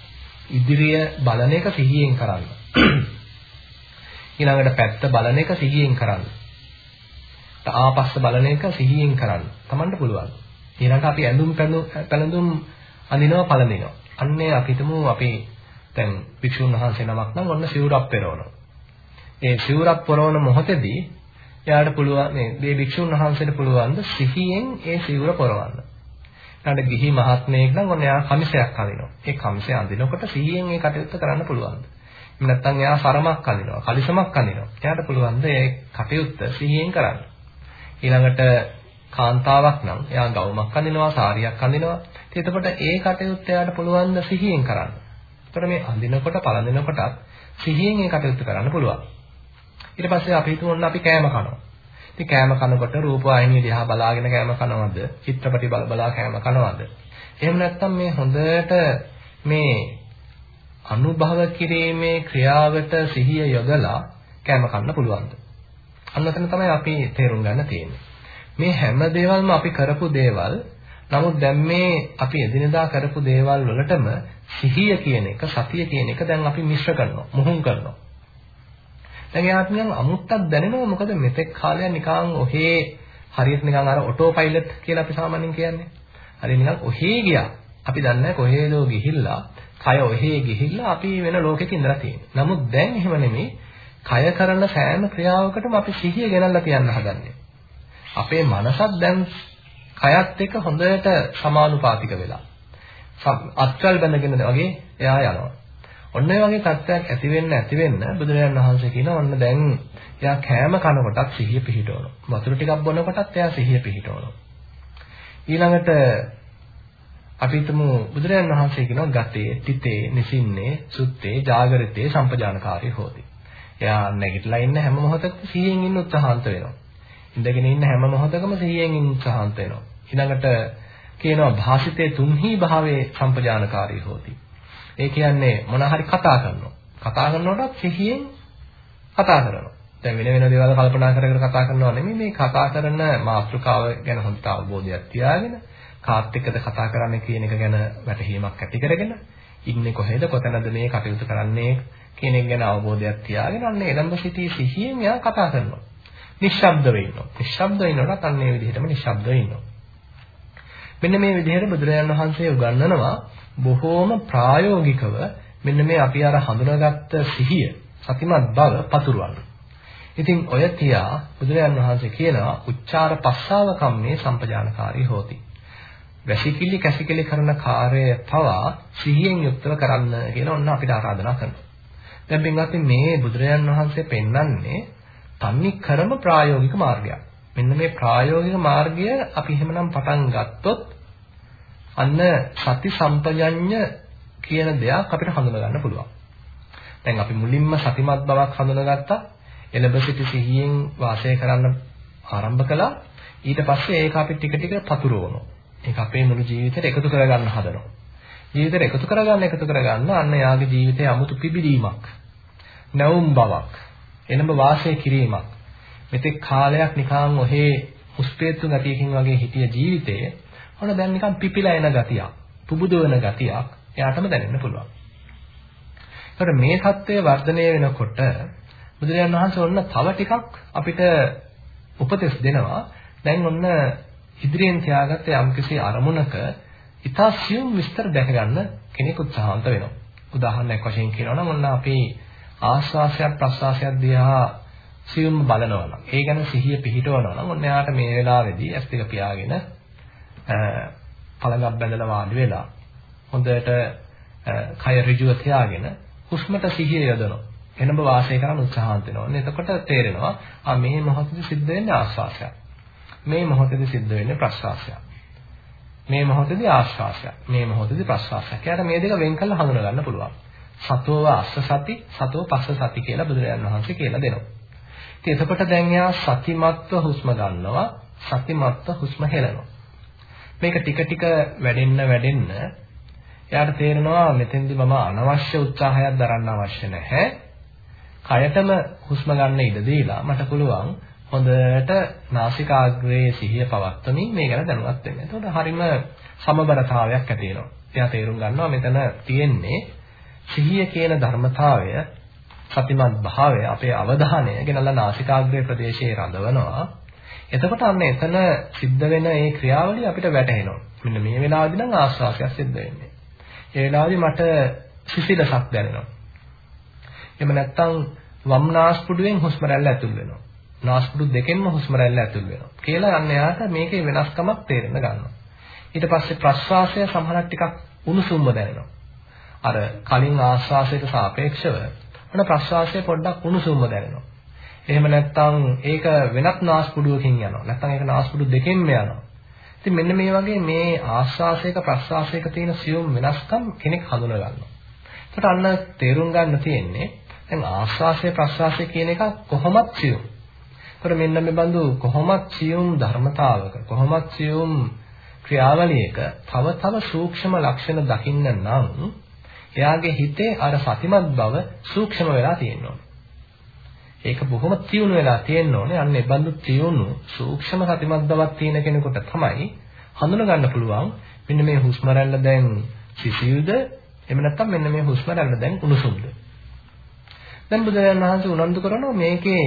ඉදිරිය බලන එක සිහියෙන් කරන්න. ඊළඟට පැත්ත බලන එක සිහියෙන් කරන්න. ආපස්ස බලන එක සිහියෙන් කරන්න. Tamanට පුළුවන්. ඊළඟට අපි ඇඳුම් පැළඳුම් අඳිනවා පළඳිනවා. අන්නේ අපි හිතමු අපි දැන් වික්ෂුන් වහන්සේ නමක් නම් ඔන්න සිවුරක් පෙරවනවා. ඒ සිවුරක් පොරවන මොහොතේදී එයාට පුළුවන් මේ මේ භික්ෂුන් වහන්සේට පුළුවන් ද සිහියෙන් ඒ සිවුර පොරවන්න. ඊට ගිහි මහත්මයෙක් නම් ඔන්න එයා කමිසයක් අඳිනවා. ඒ කමිසය අඳිනකොට සිහියෙන් ඒ කටයුත්ත කරන්න පුළුවන්. එහෙම නැත්නම් එයා සරමක් අඳිනවා, කලිසමක් අඳිනවා. එයාට පුළුවන් ද ඒ කටයුත්ත සිහියෙන් කරන්න. ඊළඟට කාන්තාවක් නම් එයා ගවුමක් අඳිනවා, සාරියක් අඳිනවා. එතකොට ඒ කටයුත්ත එයාට පුළුවන් ද සිහියෙන් කරන්න. එතකොට මේ අඳිනකොට, පළඳිනකොටත් සිහියෙන් ඒ කටයුත්ත කරන්න පුළුවන්. ඊට පස්සේ අපි හිතමු ඔන්න අපි කෑම කනවා. ඉතින් කෑම කනකොට රූපවාහිනිය දිහා බලාගෙන කෑම කනවද? චිත්‍රපටි බල බලා කෑම කනවද? එහෙම නැත්නම් මේ හොඳට මේ අනුභව කිරීමේ ක්‍රියාවට සිහිය යොදලා කෑම කන්න පුළුවන්ද? අන්න එතන තමයි අපි තේරුම් ගන්න තියෙන්නේ. මේ හැම දේවල්ම අපි කරපු දේවල් නමුත් දැන් මේ අපි එදිනෙදා කරපු දේවල් වලටම සිහිය කියන එක සතිය කියන එක දැන් අපි මිශ්‍ර කරනවා මුහුම් කරනවා දැන් එයාට නිකන් අමුත්තක් දැනෙනවා මොකද මෙතෙක් කාලයක් නිකන් ඔහේ හරියට නිකන් අර ඔටෝ පයිලට් කියලා අපි සාමාන්‍යයෙන් කියන්නේ. හරි නිකන් ඔහේ ගියා. අපි දන්නේ කොහේදෝ ගිහිල්ලා, කය ඔහේ ගිහිල්ලා අපි වෙන ලෝකෙක ඉඳලා තියෙනවා. නමුත් දැන් එහෙම නෙමෙයි. කය කරන සෑම ක්‍රියාවකටම අපි සිහිය ගෙනල්ලා තියන්න හදන්නේ. අපේ මනසත් දැන් කයත් එක්ක හොඳට සමානුපාතික වෙලා. අත්කල් බැඳගෙන වගේ එයා යනවා. ඔන්න ඒ වගේ තත්ත්වයක් ඇති වෙන්න ඇති වෙන්න බුදුරජාණන් වහන්සේ කියනවා ඔන්න දැන් එයා කෑම කනකොටත් සිහිය පිහිටවනවා. වතුර ටිකක් බොනකොටත් එයා සිහිය පිහිටවනවා. ඊළඟට අපි හිතමු බුදුරජාණන් වහන්සේ කියනවා ගතේ, තිතේ, නිසින්නේ, සුත්තේ, ජාගරිතේ සම්පජානකාරී හොති. එයා නැගිටලා ඉන්න හැම මොහොතකම සිහියෙන් ඉන්න උත්සාහන්ත වෙනවා. ඉඳගෙන ඉන්න හැම මොහොතකම සිහියෙන් ඉන්න උත්සාහන්ත වෙනවා. ඊළඟට කියනවා භාසිතේ තුන්හි භාවයේ සම්පජානකාරී හොති. ඒ කියන්නේ මොන හරි කතා කරනවා. කතා කරනකොටත් සිහියෙන් කතා කරනවා. දැන් වෙන වෙන දේවල් කල්පනා කර කර කතා කරනවා නෙමෙයි මේ කතා කරන මාතෘකාව ගැන හොඳට අවබෝධයක් තියාගෙන කාත් එක්කද කතා කරන්නේ කියන එක ගැන වැටහීමක් ඇති කරගෙන ඉන්නේ කොහෙද කොතනද මේ කටයුතු කරන්නේ කියන එක ගැන අවබෝධයක් තියාගෙන අන්න එළඹ සිටී සිහියෙන් එයා කතා කරනවා. නිශ්ශබ්දව ඉන්නවා. නිශ්ශබ්දව ඉන්නකොට අන්න ඒ විදිහටම නිශ්ශබ්දව ඉන්නවා. මෙන්න මේ විදිහට බුදුරජාණන් වහන්සේ උගන්වනවා බොහෝම ප්‍රායෝගිකව මෙන්න මේ අපි අර හඳුනාගත්ත සිහිය සතිමත් බව පතුරවන්න. ඉතින් ඔය තියා බුදුරජාන් වහන්සේ කියනවා උච්චාර පස්සාව කම්මේ සම්පජානකාරී හෝති. වැසිකිලි කැසිකිලි කරන කාර්යය පවා සිහියෙන් යුක්තව කරන්න කියලා ඔන්න අපිට ආරාධනා කරනවා. දැන් පින්වත්නි මේ බුදුරජාන් වහන්සේ පෙන්වන්නේ තන්නේ කරම ප්‍රායෝගික මාර්ගයක්. මෙන්න මේ ප්‍රායෝගික මාර්ගය අපි එහෙමනම් පටන් ගත්තොත් අන්න සති සම්පජඤ්ඤ කියන දෙයක් අපිට හඳුනා ගන්න පුළුවන්. දැන් අපි මුලින්ම සතිමත් බවක් හඳුනාගත්තා. එළඹ සිටි සිහියෙන් වාසය කරන්න ආරම්භ කළා. ඊට පස්සේ ඒක අපි ටික ටික පතුරවනවා. ඒක අපේ මුළු ජීවිතේට එකතු කරගන්න හදනවා. ජීවිතේට එකතු කරගන්න එකතු කරගන්න අන්න යාගේ ජීවිතයේ 아무තු පිබිදීමක්. නැවුම් බවක්. එළඹ වාසය කිරීමක්. මෙතෙක් කාලයක් නිකන් ඔහේ මුස්පේත්තු ගතියකින් වගේ හිටිය ජීවිතයේ ඔන්න දැන් නිකන් පිපිලා එන ගතියක්, පුබුදවන ගතියක් එයාටම දැනෙන්න පුළුවන්. ඒකට මේ தත්ත්වය වර්ධනය වෙනකොට බුදුරජාණන් වහන්සේ ඔන්න තව ටිකක් අපිට උපදෙස් දෙනවා. දැන් ඔන්න ඉදිරියෙන් තියාගත්ත යම්කිසි අරමුණක ඉතා සියුම් විස්තර දැක ගන්න කෙනෙක් උත්සාහන්ත වෙනවා. උදාහරණයක් වශයෙන් කියනවා නම් ඔන්න අපි ආස්වාසයක් ප්‍රස්වාසයක් දිහා සියුම් බලනවා නම් ඒ ගැන සිහිය පිහිටවනවා නම් ඔන්න එයාට මේ වෙලාවේදී ඇස් දෙක පියාගෙන පළඟක් බැඳලා වාඩි වෙලා හොඳට කය ඍජුව තියාගෙන හුස්මට සිහිය යොදනවා. එනඹ වාසය කරන්න උත්සාහන්ත වෙනවා. එතකොට තේරෙනවා ආ මේ මොහොතේදී සිද්ධ වෙන්නේ ආස්වාසයක්. මේ මොහොතේදී සිද්ධ වෙන්නේ ප්‍රස්වාසයක්. මේ මොහොතේදී ආශ්වාසයක්. මේ මොහොතේදී ප්‍රශ්වාසයක්. එයාට මේ දෙක වෙන් කරලා හඳුනා ගන්න පුළුවන්. සතෝව අස්ස සති, සතෝ පස්ස සති කියලා බුදුරජාණන් වහන්සේ කියලා දෙනවා. ඉතින් එතකොට දැන් එයා සතිමත්ව හුස්ම ගන්නවා, සතිමත්ව හුස්ම හෙලනවා. මේක ටික ටික වැඩෙන්න වැඩෙන්න එයාට තේරෙනවා මෙතෙන්දි මම අනවශ්‍ය උත්සාහයක් දරන්න අවශ්‍ය නැහැ. කයටම හුස්ම ගන්න ඉඩ දීලා මට පුළුවන් හොඳට නාසිකාග්‍රයේ සිහිය පවත්වමින් මේ ගැන දැනුවත් වෙන්න. එතකොට හරිම සමබරතාවයක් ඇති වෙනවා. එයා තේරුම් ගන්නවා මෙතන තියෙන්නේ සිහිය කියන ධර්මතාවය සතිමත් භාවය අපේ අවධානය ගෙනල්ලා නාසිකාග්‍රේ ප්‍රදේශයේ රඳවනවා. එතකොට අන්න එතන සිද්ධ වෙන ඒ ක්‍රියාවලිය අපිට වැටහෙනවා. මෙන්න මේ වෙලාවදී නම් ආස්වාසයක් සිද්ධ වෙන්නේ. ඒ වෙලාවදී මට සිසිලසක් දැනෙනවා. එහෙම නැත්නම් වම් නාස්පුඩුවෙන් හුස්ම රැල්ල ඇතුල් වෙනවා. නාස්පුඩු දෙකෙන්ම හුස්ම රැල්ල ඇතුල් වෙනවා. කියලා අන්න එයාට මේකේ වෙනස්කමක් තේරෙන්න ගන්නවා. ඊට පස්සේ ප්‍රශ්වාසය සමහරක් ටිකක් උණුසුම්ම දැනෙනවා. අර කලින් ආශ්වාසයට සාපේක්ෂව අන්න ප්‍රශ්වාසය පොඩ්ඩක් උණුසුම්ම දැනෙනවා. එහෙම නැත්නම් ඒක වෙනත් නාස්පුඩුවකින් යනවා. නැත්නම් ඒක නාස්පුඩු දෙකෙන්ම යනවා. ඉතින් මෙන්න මේ වගේ මේ ආස්වාසයක ප්‍රස්වාසයක තියෙන සියුම් වෙනස්කම් කෙනෙක් හඳුනා ගන්නවා. ඒකට අන්න තේරුම් ගන්න තියෙන්නේ දැන් ආස්වාසය ප්‍රස්වාසය කියන එක කොහොමත් සියුම්. ඒකට මෙන්න මේ බඳු කොහොමත් සියුම් ධර්මතාවක කොහොමත් සියුම් ක්‍රියාවලියක තව තව සූක්ෂම ලක්ෂණ දකින්න නම් එයාගේ හිතේ අර සතිමත් බව සූක්ෂම වෙලා තියෙනවා. ඒක බොහොම තියුණු වෙලා තියෙන්න ඕනේ. අන්න ඒ බඳු තියුණු සූක්ෂම සතිමත් බවක් තියෙන කෙනෙකුට තමයි හඳුනා ගන්න පුළුවන් මෙන්න මේ හුස්ම රැල්ල දැන් සිසිල්ද එහෙම නැත්නම් මෙන්න මේ හුස්ම රැල්ල දැන් උණුසුම්ද. දැන් බුදුරජාණන් වහන්සේ උනන්දු කරනවා මේකේ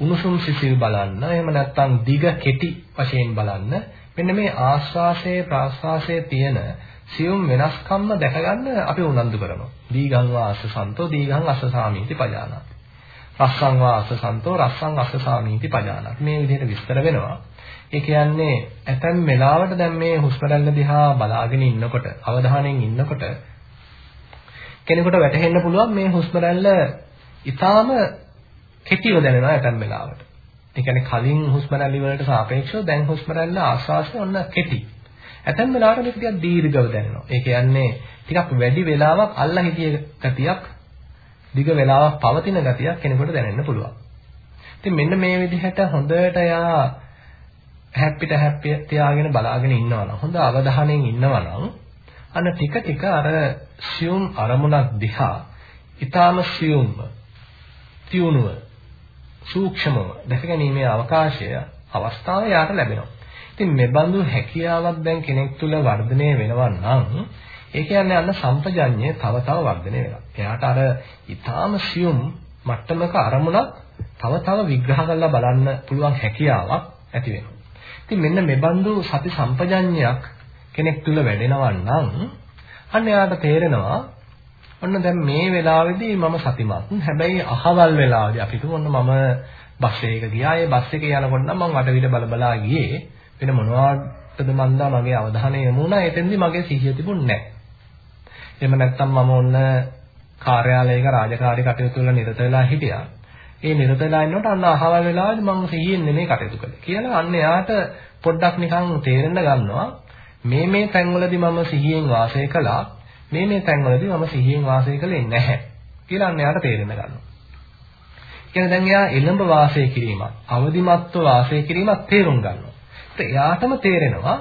උණුසුම් සිසිල් බලන්න එහෙම නැත්නම් දිග කෙටි වශයෙන් බලන්න මෙන්න මේ ආශ්වාසයේ ප්‍රාශ්වාසයේ තියෙන සියුම් වෙනස්කම්ම දැක ගන්න අපි උනන්දු කරනවා. දීගං වාස සන්තෝ දීගං අස්ස සාමීති පජානාති. රස්සං වාස සන්තෝ රස්සං අස්ස සාමීති පජානාති. මේ විදිහට විස්තර වෙනවා. ඒ කියන්නේ ඇතැම් වෙලාවට දැන් මේ හුස්ම රැල්ල දිහා බලාගෙන ඉන්නකොට අවධානයෙන් ඉන්නකොට කෙනෙකුට වැටහෙන්න පුළුවන් මේ හුස්ම රැල්ල ඊටාම කෙටිව දැනෙනවා ඇතැම් වෙලාවට. ඒ කියන්නේ කලින් හුස්ම රැලි වලට සාපේක්ෂව දැන් හුස්ම රැල්ල ආශ්වාසය ඔන්න කෙටි. ඇතැම් වෙලාවට මේක ටිකක් දීර්ඝව දැනෙනවා. ඒ කියන්නේ ටිකක් වැඩි වෙලාවක් අල්ලා හිටිය ගතියක් දිග වෙලාවක් පවතින ගතියක් කෙනෙකුට දැනෙන්න පුළුවන්. ඉතින් මෙන්න මේ විදිහට හොඳට යා හැප්පිට හැප්පිය තියාගෙන බලාගෙන ඉන්නවා නම් හොඳ අවධානයෙන් ඉන්නවා නම් අන්න ටික ටික අර සියුම් අරමුණක් දිහා ඊටාම සියුම්ව තියුණුව සූක්ෂමව දැක ගැනීමේ අවකාශය අවස්ථාව යාට ලැබෙනවා. ඉතින් මේ බඳු හැකියාවක් දැන් කෙනෙක් තුල වර්ධනය වෙනවා නම් ඒ කියන්නේ අන්න සම්පජඤ්ඤය තව තව වර්ධනය වෙනවා. එයාට අර ඊටාම සියුම් මට්ටමක අරමුණක් තව තව විග්‍රහ කරලා බලන්න පුළුවන් හැකියාවක් ඇති වෙනවා. ඉතින් මෙන්න මේ බඳු සති සම්පජඤ්ඤයක් කෙනෙක් තුල වැඩෙනවා නම් අන්න එයාට තේරෙනවා ඔන්න දැන් මේ වෙලාවේදී මම සතිමත්. හැබැයි අහවල් වෙලාවේදී අපි තුමු ඔන්න මම බස් එකක ගියා. ඒ බස් එකේ යනකොට නම් මම වටවිට බල බලා ගියේ. වෙන මොනවටද මන්දා මගේ අවධානය යොමු වුණා. එතෙන්දී මගේ සිහිය තිබුණේ නැහැ. එහෙම නැත්නම් මම ඔන්න කාර්යාලයක රාජකාරී කටයුතු වල නිරත වෙලා හිටියා. ඒ නිරත වෙලා ඉන්නකොට අන්න අහවල් වෙලාවේදී මම සිහියෙන් නෙමෙයි කටයුතු කළේ. කියලා අන්න එයාට පොඩ්ඩක් නිකන් තේරෙන්න ගන්නවා මේ මේ තැන්වලදී මම සිහියෙන් වාසය කළා. මේ මේ තැන්වලදී මම සිහියෙන් වාසය කළේ නැහැ. කියලා අන්න එයාට තේරෙන්න ගන්නවා. කියන්නේ දැන් එයා එළඹ වාසය කිරීමක්, අවදිමත්ව වාසය කිරීමක් තේරුම් ගන්නවා. ඒත් එයාටම තේරෙනවා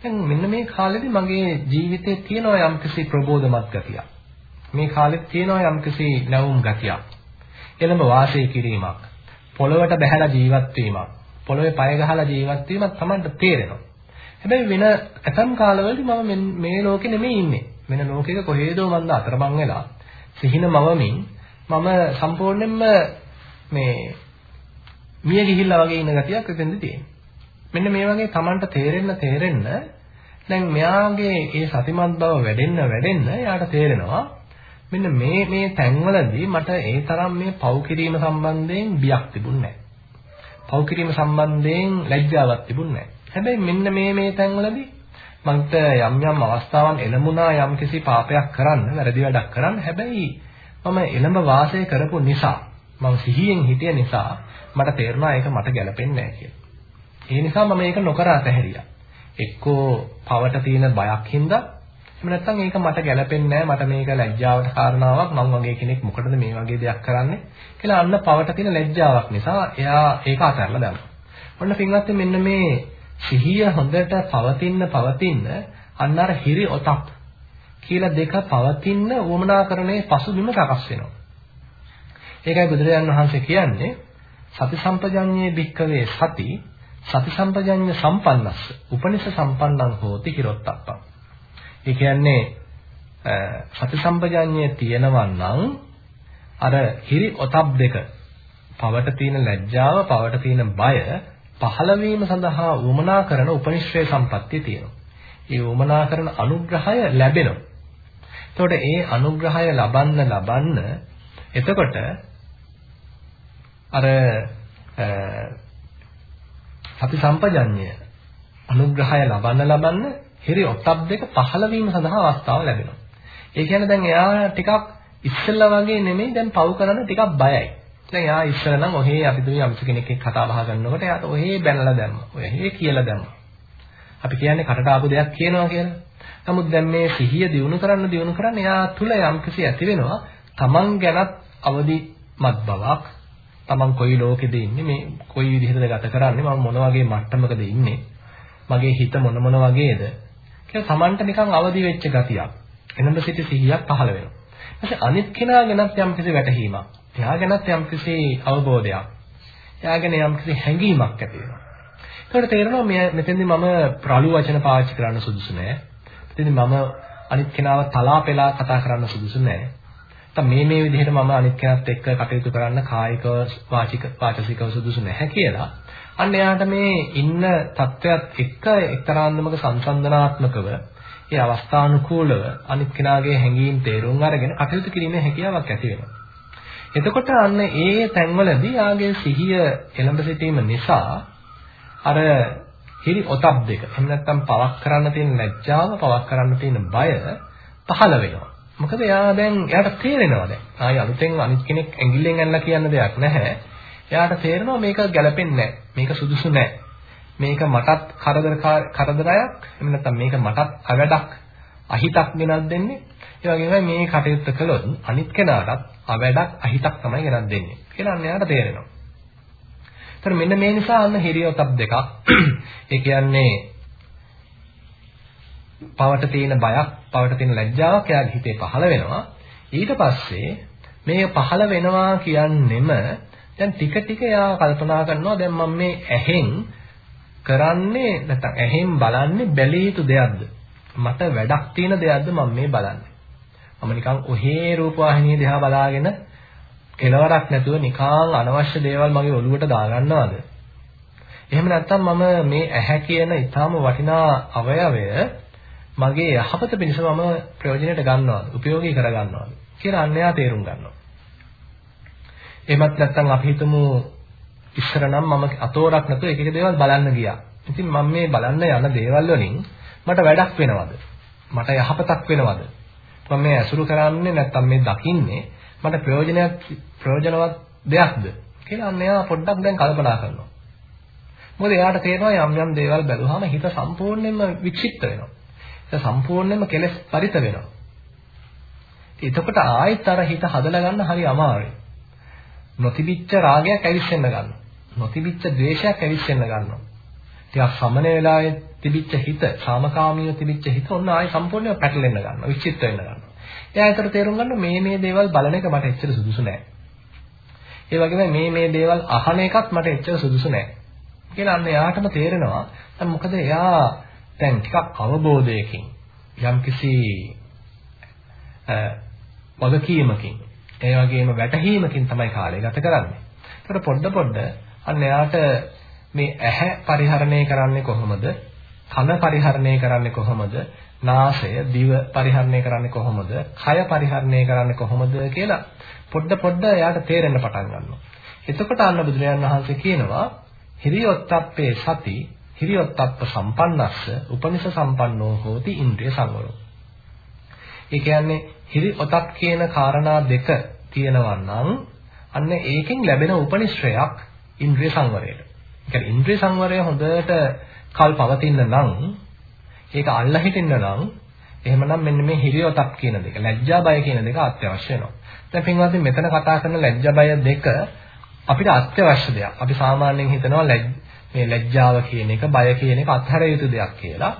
දැන් මෙන්න මේ කාලෙදී මගේ ජීවිතේ තියෙනවා යම්කිසි ප්‍රබෝධමත් ගතියක්. මේ කාලෙත් තියෙනවා යම්කිසි නැවුම් ගතියක්. එළඹ වාසය කිරීමක්. පොළවට බැහැලා ජීවත් වීමක්. පොළවේ පය ගහලා ජීවත් වීමක් Tamanට තේරෙනවා. හැබැයි වෙන ඇතම් කාලවලදී මම මේ ලෝකෙ නෙමෙයි ඉන්නේ. වෙන ලෝකයක කොහේදෝ මන්ද අතරමං වෙලා සිහින මවමින් මම සම්පූර්ණයෙන්ම මේ මිය ගිහිල්ලා වගේ ඉන්න ගතියක් එතෙන්ද තියෙනවා. මෙන්න මේ වගේ Tamanට තේරෙන්න තේරෙන්න දැන් මෙයාගේ ඒ සතිමත් බව වැඩෙන්න වැඩෙන්න එයාට තේරෙනවා මෙන්න මේ මේ තැන්වලදී මට ඒ තරම් මේ පව් කිරීම සම්බන්ධයෙන් බියක් තිබුණේ නැහැ. පව් කිරීම සම්බන්ධයෙන් ලැජ්ජාවක් තිබුණේ නැහැ. හැබැයි මෙන්න මේ මේ තැන්වලදී මන්ට යම් යම් අවස්ථාවන් එළඹුණා යම් කිසි පාපයක් කරන්න, වැරදි වැඩක් කරන්න. හැබැයි මම එළඹ වාසය කරපු නිසා, මම සිහියෙන් හිටිය නිසා මට තේරුණා ඒක මට ගැලපෙන්නේ නැහැ කියලා. ඒ නිසා මම ඒක නොකර අතහැරියා. එක්කෝ පවට තියෙන බයක් හින්දා එහෙම නැත්නම් ඒක මට ගැළපෙන්නේ නැහැ මට මේක ලැජ්ජාවට කාරණාවක් මම වගේ කෙනෙක් මොකටද මේ වගේ දෙයක් කරන්නේ කියලා අන්න පවට තියෙන ලැජ්ජාවක් නිසා එයා ඒක අතහැරලා දානවා. ඔන්න පින්වත්නි මෙන්න මේ සිහිය හොඳට පවතින පවතින අන්න අර හිරි ඔතක් කියලා දෙක පවතින උවමනාකරණයේ පසුබිම සකස් වෙනවා. ඒකයි බුදුරජාණන් වහන්සේ කියන්නේ සති සම්පජඤ්ඤේ භික්කවේ සති සති සම්පජඤ්ඤ සම්පන්නස්ස උපනිෂ සම්පන්නං හෝති කිරොත්තප්පං ඒ කියන්නේ සති සම්පජාඤ්ඤය තියෙනවා නම් අර හිරි ඔතප් දෙක පවට තියෙන ලැජ්ජාව පවට තියෙන බය පහළ වීම සඳහා උමනා කරන උපනිශ්‍රේ සම්පත්තිය තියෙනවා. ඒ උමනා කරන අනුග්‍රහය ලැබෙනවා. එතකොට ඒ අනුග්‍රහය ලබන්න ලබන්න එතකොට අර සති සම්පජඤ්ඤය අනුග්‍රහය ලබන්න ලබන්න හිරි ඔත්තබ් දෙක පහළ වීම සඳහා අවස්ථාව ලැබෙනවා. ඒ කියන්නේ දැන් එයා ටිකක් ඉස්සෙල්ලා වගේ නෙමෙයි දැන් පව් කරන්න ටිකක් බයයි. දැන් එයා ඉස්සෙල්ලා නම් ඔහේ අපි දුන්නේ අම්ස කෙනෙක් එක්ක කතා බහ කරනකොට එයාට ඔහේ බැනලා දැම්මා. ඔහේ කියලා දැම්මා. අපි කියන්නේ කටට ආපු දෙයක් කියනවා කියලා. නමුත් දැන් මේ සිහිය දියුණු කරන්න දියුණු කරන්න එයා තුල යම්කිසි ඇති වෙනවා තමන් ගැනත් අවදිමත් බවක් තමන් කොයි ලෝකෙද ඉන්නේ මේ කොයි විදිහටද ගත කරන්නේ මම මොන වගේ මට්ටමකද ඉන්නේ මගේ හිත මොන මොන වගේද කියලා Tamanට නිකන් අවදි වෙච්ච ගතියක්. එනඹ සිටි සිහියක් පහළ වෙනවා. ඊපස්සේ අනිත් කෙනා ගැනත් යම්කිසි වැටහීමක්. එයා ගැනත් යම්කිසි අවබෝධයක්. එයා ගැන යම්කිසි හැඟීමක් ඇති වෙනවා. ඒකට තේරෙනවා මෙතෙන්දි මම ප්‍රලු වචන පාවිච්චි කරන්න සුදුසු නෑ. මෙතෙන්දි මම අනිත් කෙනාව තලා පෙලා කතා කරන්න සුදුසු නෑ. නැත්නම් මේ මේ විදිහට මම අනිත් කෙනාත් එක්ක කටයුතු කරන්න කායිකව වාචික වාචසිකව සුදුසු නැහැ කියලා අන්න එයාට මේ ඉන්න தත්වයක් එක්ක එක්තරා අන්දමක සංසන්දනාත්මකව ඒ අවස්ථානුකූලව අනිත් කෙනාගේ හැඟීම් තේරුම් අරගෙන කටයුතු කිරීමේ හැකියාවක් ඇති වෙනවා. එතකොට අන්න ඒ තැන්වලදී ආගේ සිහිය එළඹ සිටීම නිසා අර හිරි ඔතප් දෙක එහෙම නැත්නම් පවක් කරන්න තියෙන ලැජ්ජාව පවක් කරන්න තියෙන බය පහළ වෙනවා. මොකද එයා දැන් එයාට තේරෙනවා දැන්. ආයි අලුතෙන් අනිත් කෙනෙක් ඇඟිල්ලෙන් ඇනලා කියන්න දෙයක් නැහැ. එයාට තේරෙනවා මේක ගැලපෙන්නේ නැහැ. මේක සුදුසු නැහැ. මේක මටත් කරදර කරදරයක්. එහෙම නැත්නම් මේක මටත් අවඩක් අහිතක් ගෙනත් දෙන්නේ. ඒ වගේම මේ කටයුත්ත කළොත් අනිත් කෙනාටත් අවඩක් අහිතක් තමයි ගෙනත් දෙන්නේ. කියලා අන්න එයාට තේරෙනවා. ඒතර මෙන්න මේ නිසා අන්න හිරියොතප් දෙකක්. ඒ කියන්නේ පවට තියෙන බයක්, පවට තියෙන ලැජ්ජාවක් එයාගේ හිතේ පහළ වෙනවා. ඊට පස්සේ මේ පහළ වෙනවා කියන්නෙම දැන් ටික ටික එයා කල්පනා කරනවා දැන් මම මේ ඇහෙන් කරන්නේ නැත්නම් ඇහෙන් බලන්නේ බැලිය යුතු දෙයක්ද? මට වැඩක් තියෙන දෙයක්ද මම මේ බලන්නේ? මම නිකන් ඔහේ රූපවාහිනිය දිහා බලාගෙන කෙලවරක් නැතුව නිකන් අනවශ්‍ය දේවල් මගේ ඔළුවට දාගන්නවද? එහෙම නැත්නම් මම මේ ඇහැ කියන ඊටාම වටිනා අවයවය මගේ යහපත පිණිස මම ප්‍රයෝජනයට ගන්නවද උපයෝගී කරගන්නවද කියලා අන්‍යයා තේරුම් ගන්නවා එහෙමත් නැත්නම් අපි හිතමු ඉස්සර නම් මම අතෝරක් නැතුව එක එක දේවල් බලන්න ගියා. ඉතින් මම මේ බලන්න යන දේවල් වලින් මට වැඩක් වෙනවද? මට යහපතක් වෙනවද? මම මේ ඇසුරු කරන්නේ නැත්නම් මේ දකින්නේ මට ප්‍රයෝජනයක් ප්‍රයෝජනවත් දෙයක්ද? කියලා අන්න එයා පොඩ්ඩක් දැන් කල්පනා කරනවා. මොකද එයාට තේරෙනවා යම් යම් දේවල් බැලුවාම හිත සම්පූර්ණයෙන්ම වික්ෂිප්ත වෙනවා. හිත සම්පූර්ණයෙන්ම කෙලස් පරිත වෙනවා. එතකොට ආයෙත් අර හිත හදලා ගන්න හරි අමාරුයි. නොතිබිච්ච රාගයක් ඇවිස්සෙන්න ගන්නවා. නොතිබිච්ච ද්වේෂයක් ඇවිස්සෙන්න ගන්නවා. ටිකක් සමන වෙලාවේ තිබිච්ච හිත, සාමකාමීව තිබිච්ච හිත ඔන්න ආයෙ සම්පූර්ණයෙන්ම පැටලෙන්න ගන්නවා. විචිත්ත වෙන්න ගන්නවා. එයා ඒතර තේරුම් ගන්න මේ මේ දේවල් බලන එක මට එච්චර සුදුසු නෑ. ඒ වගේම මේ මේ දේවල් අහන එකත් මට එච්චර සුදුසු නෑ. කියලා අන්න එයාටම තේරෙනවා. දැන් මොකද එයා දැන් ටිකක් අවබෝධයකින් යම්කිසි වගකීමකින් ඒ වගේම වැටහීමකින් තමයි කාලය ගත කරන්නේ. ඒකට පොඩ පොඩ අන්න එයාට මේ ඇහැ පරිහරණය කරන්නේ කොහොමද? කන පරිහරණය කරන්නේ කොහොමද? නාසය, දිව පරිහරණය කරන්නේ කොහොමද? කය පරිහරණය කරන්නේ කොහොමද කියලා පොඩ පොඩ එයාට තේරෙන්න පටන් ගන්නවා. එතකොට අන්න බුදුරජාණන් වහන්සේ කියනවා හිරියොත්ප්පේ සති හිරියොත්ප්ප සම්පන්නස්ස උපනිෂ සම්පන්නෝ හෝති ඉන්ද්‍රිය සංවරෝ. ඒ කියන්නේ හිරි ඔතක් කියන காரணා දෙක තියෙනවා නම් අන්න ඒකෙන් ලැබෙන උපනිශ්‍රයක් ඉන්ද්‍රිය සංවරයට. ඒ කියන්නේ ඉන්ද්‍රිය සංවරය හොඳට කල් පවතින නම් ඒක අල්ලා හිටින්න නම් එහෙමනම් මෙන්න මේ හිරියොතක් කියන දෙක ලැජ්ජා බය කියන දෙක අත්‍යවශ්‍ය වෙනවා. දැන් පින්වත්නි මෙතන කතා කරන ලැජ්ජා බය දෙක අපිට අත්‍යවශ්‍ය දෙයක්. අපි සාමාන්‍යයෙන් හිතනවා මේ ලැජ්ජාව කියන එක බය කියන එක අත්හැර යුතු දෙයක් කියලා.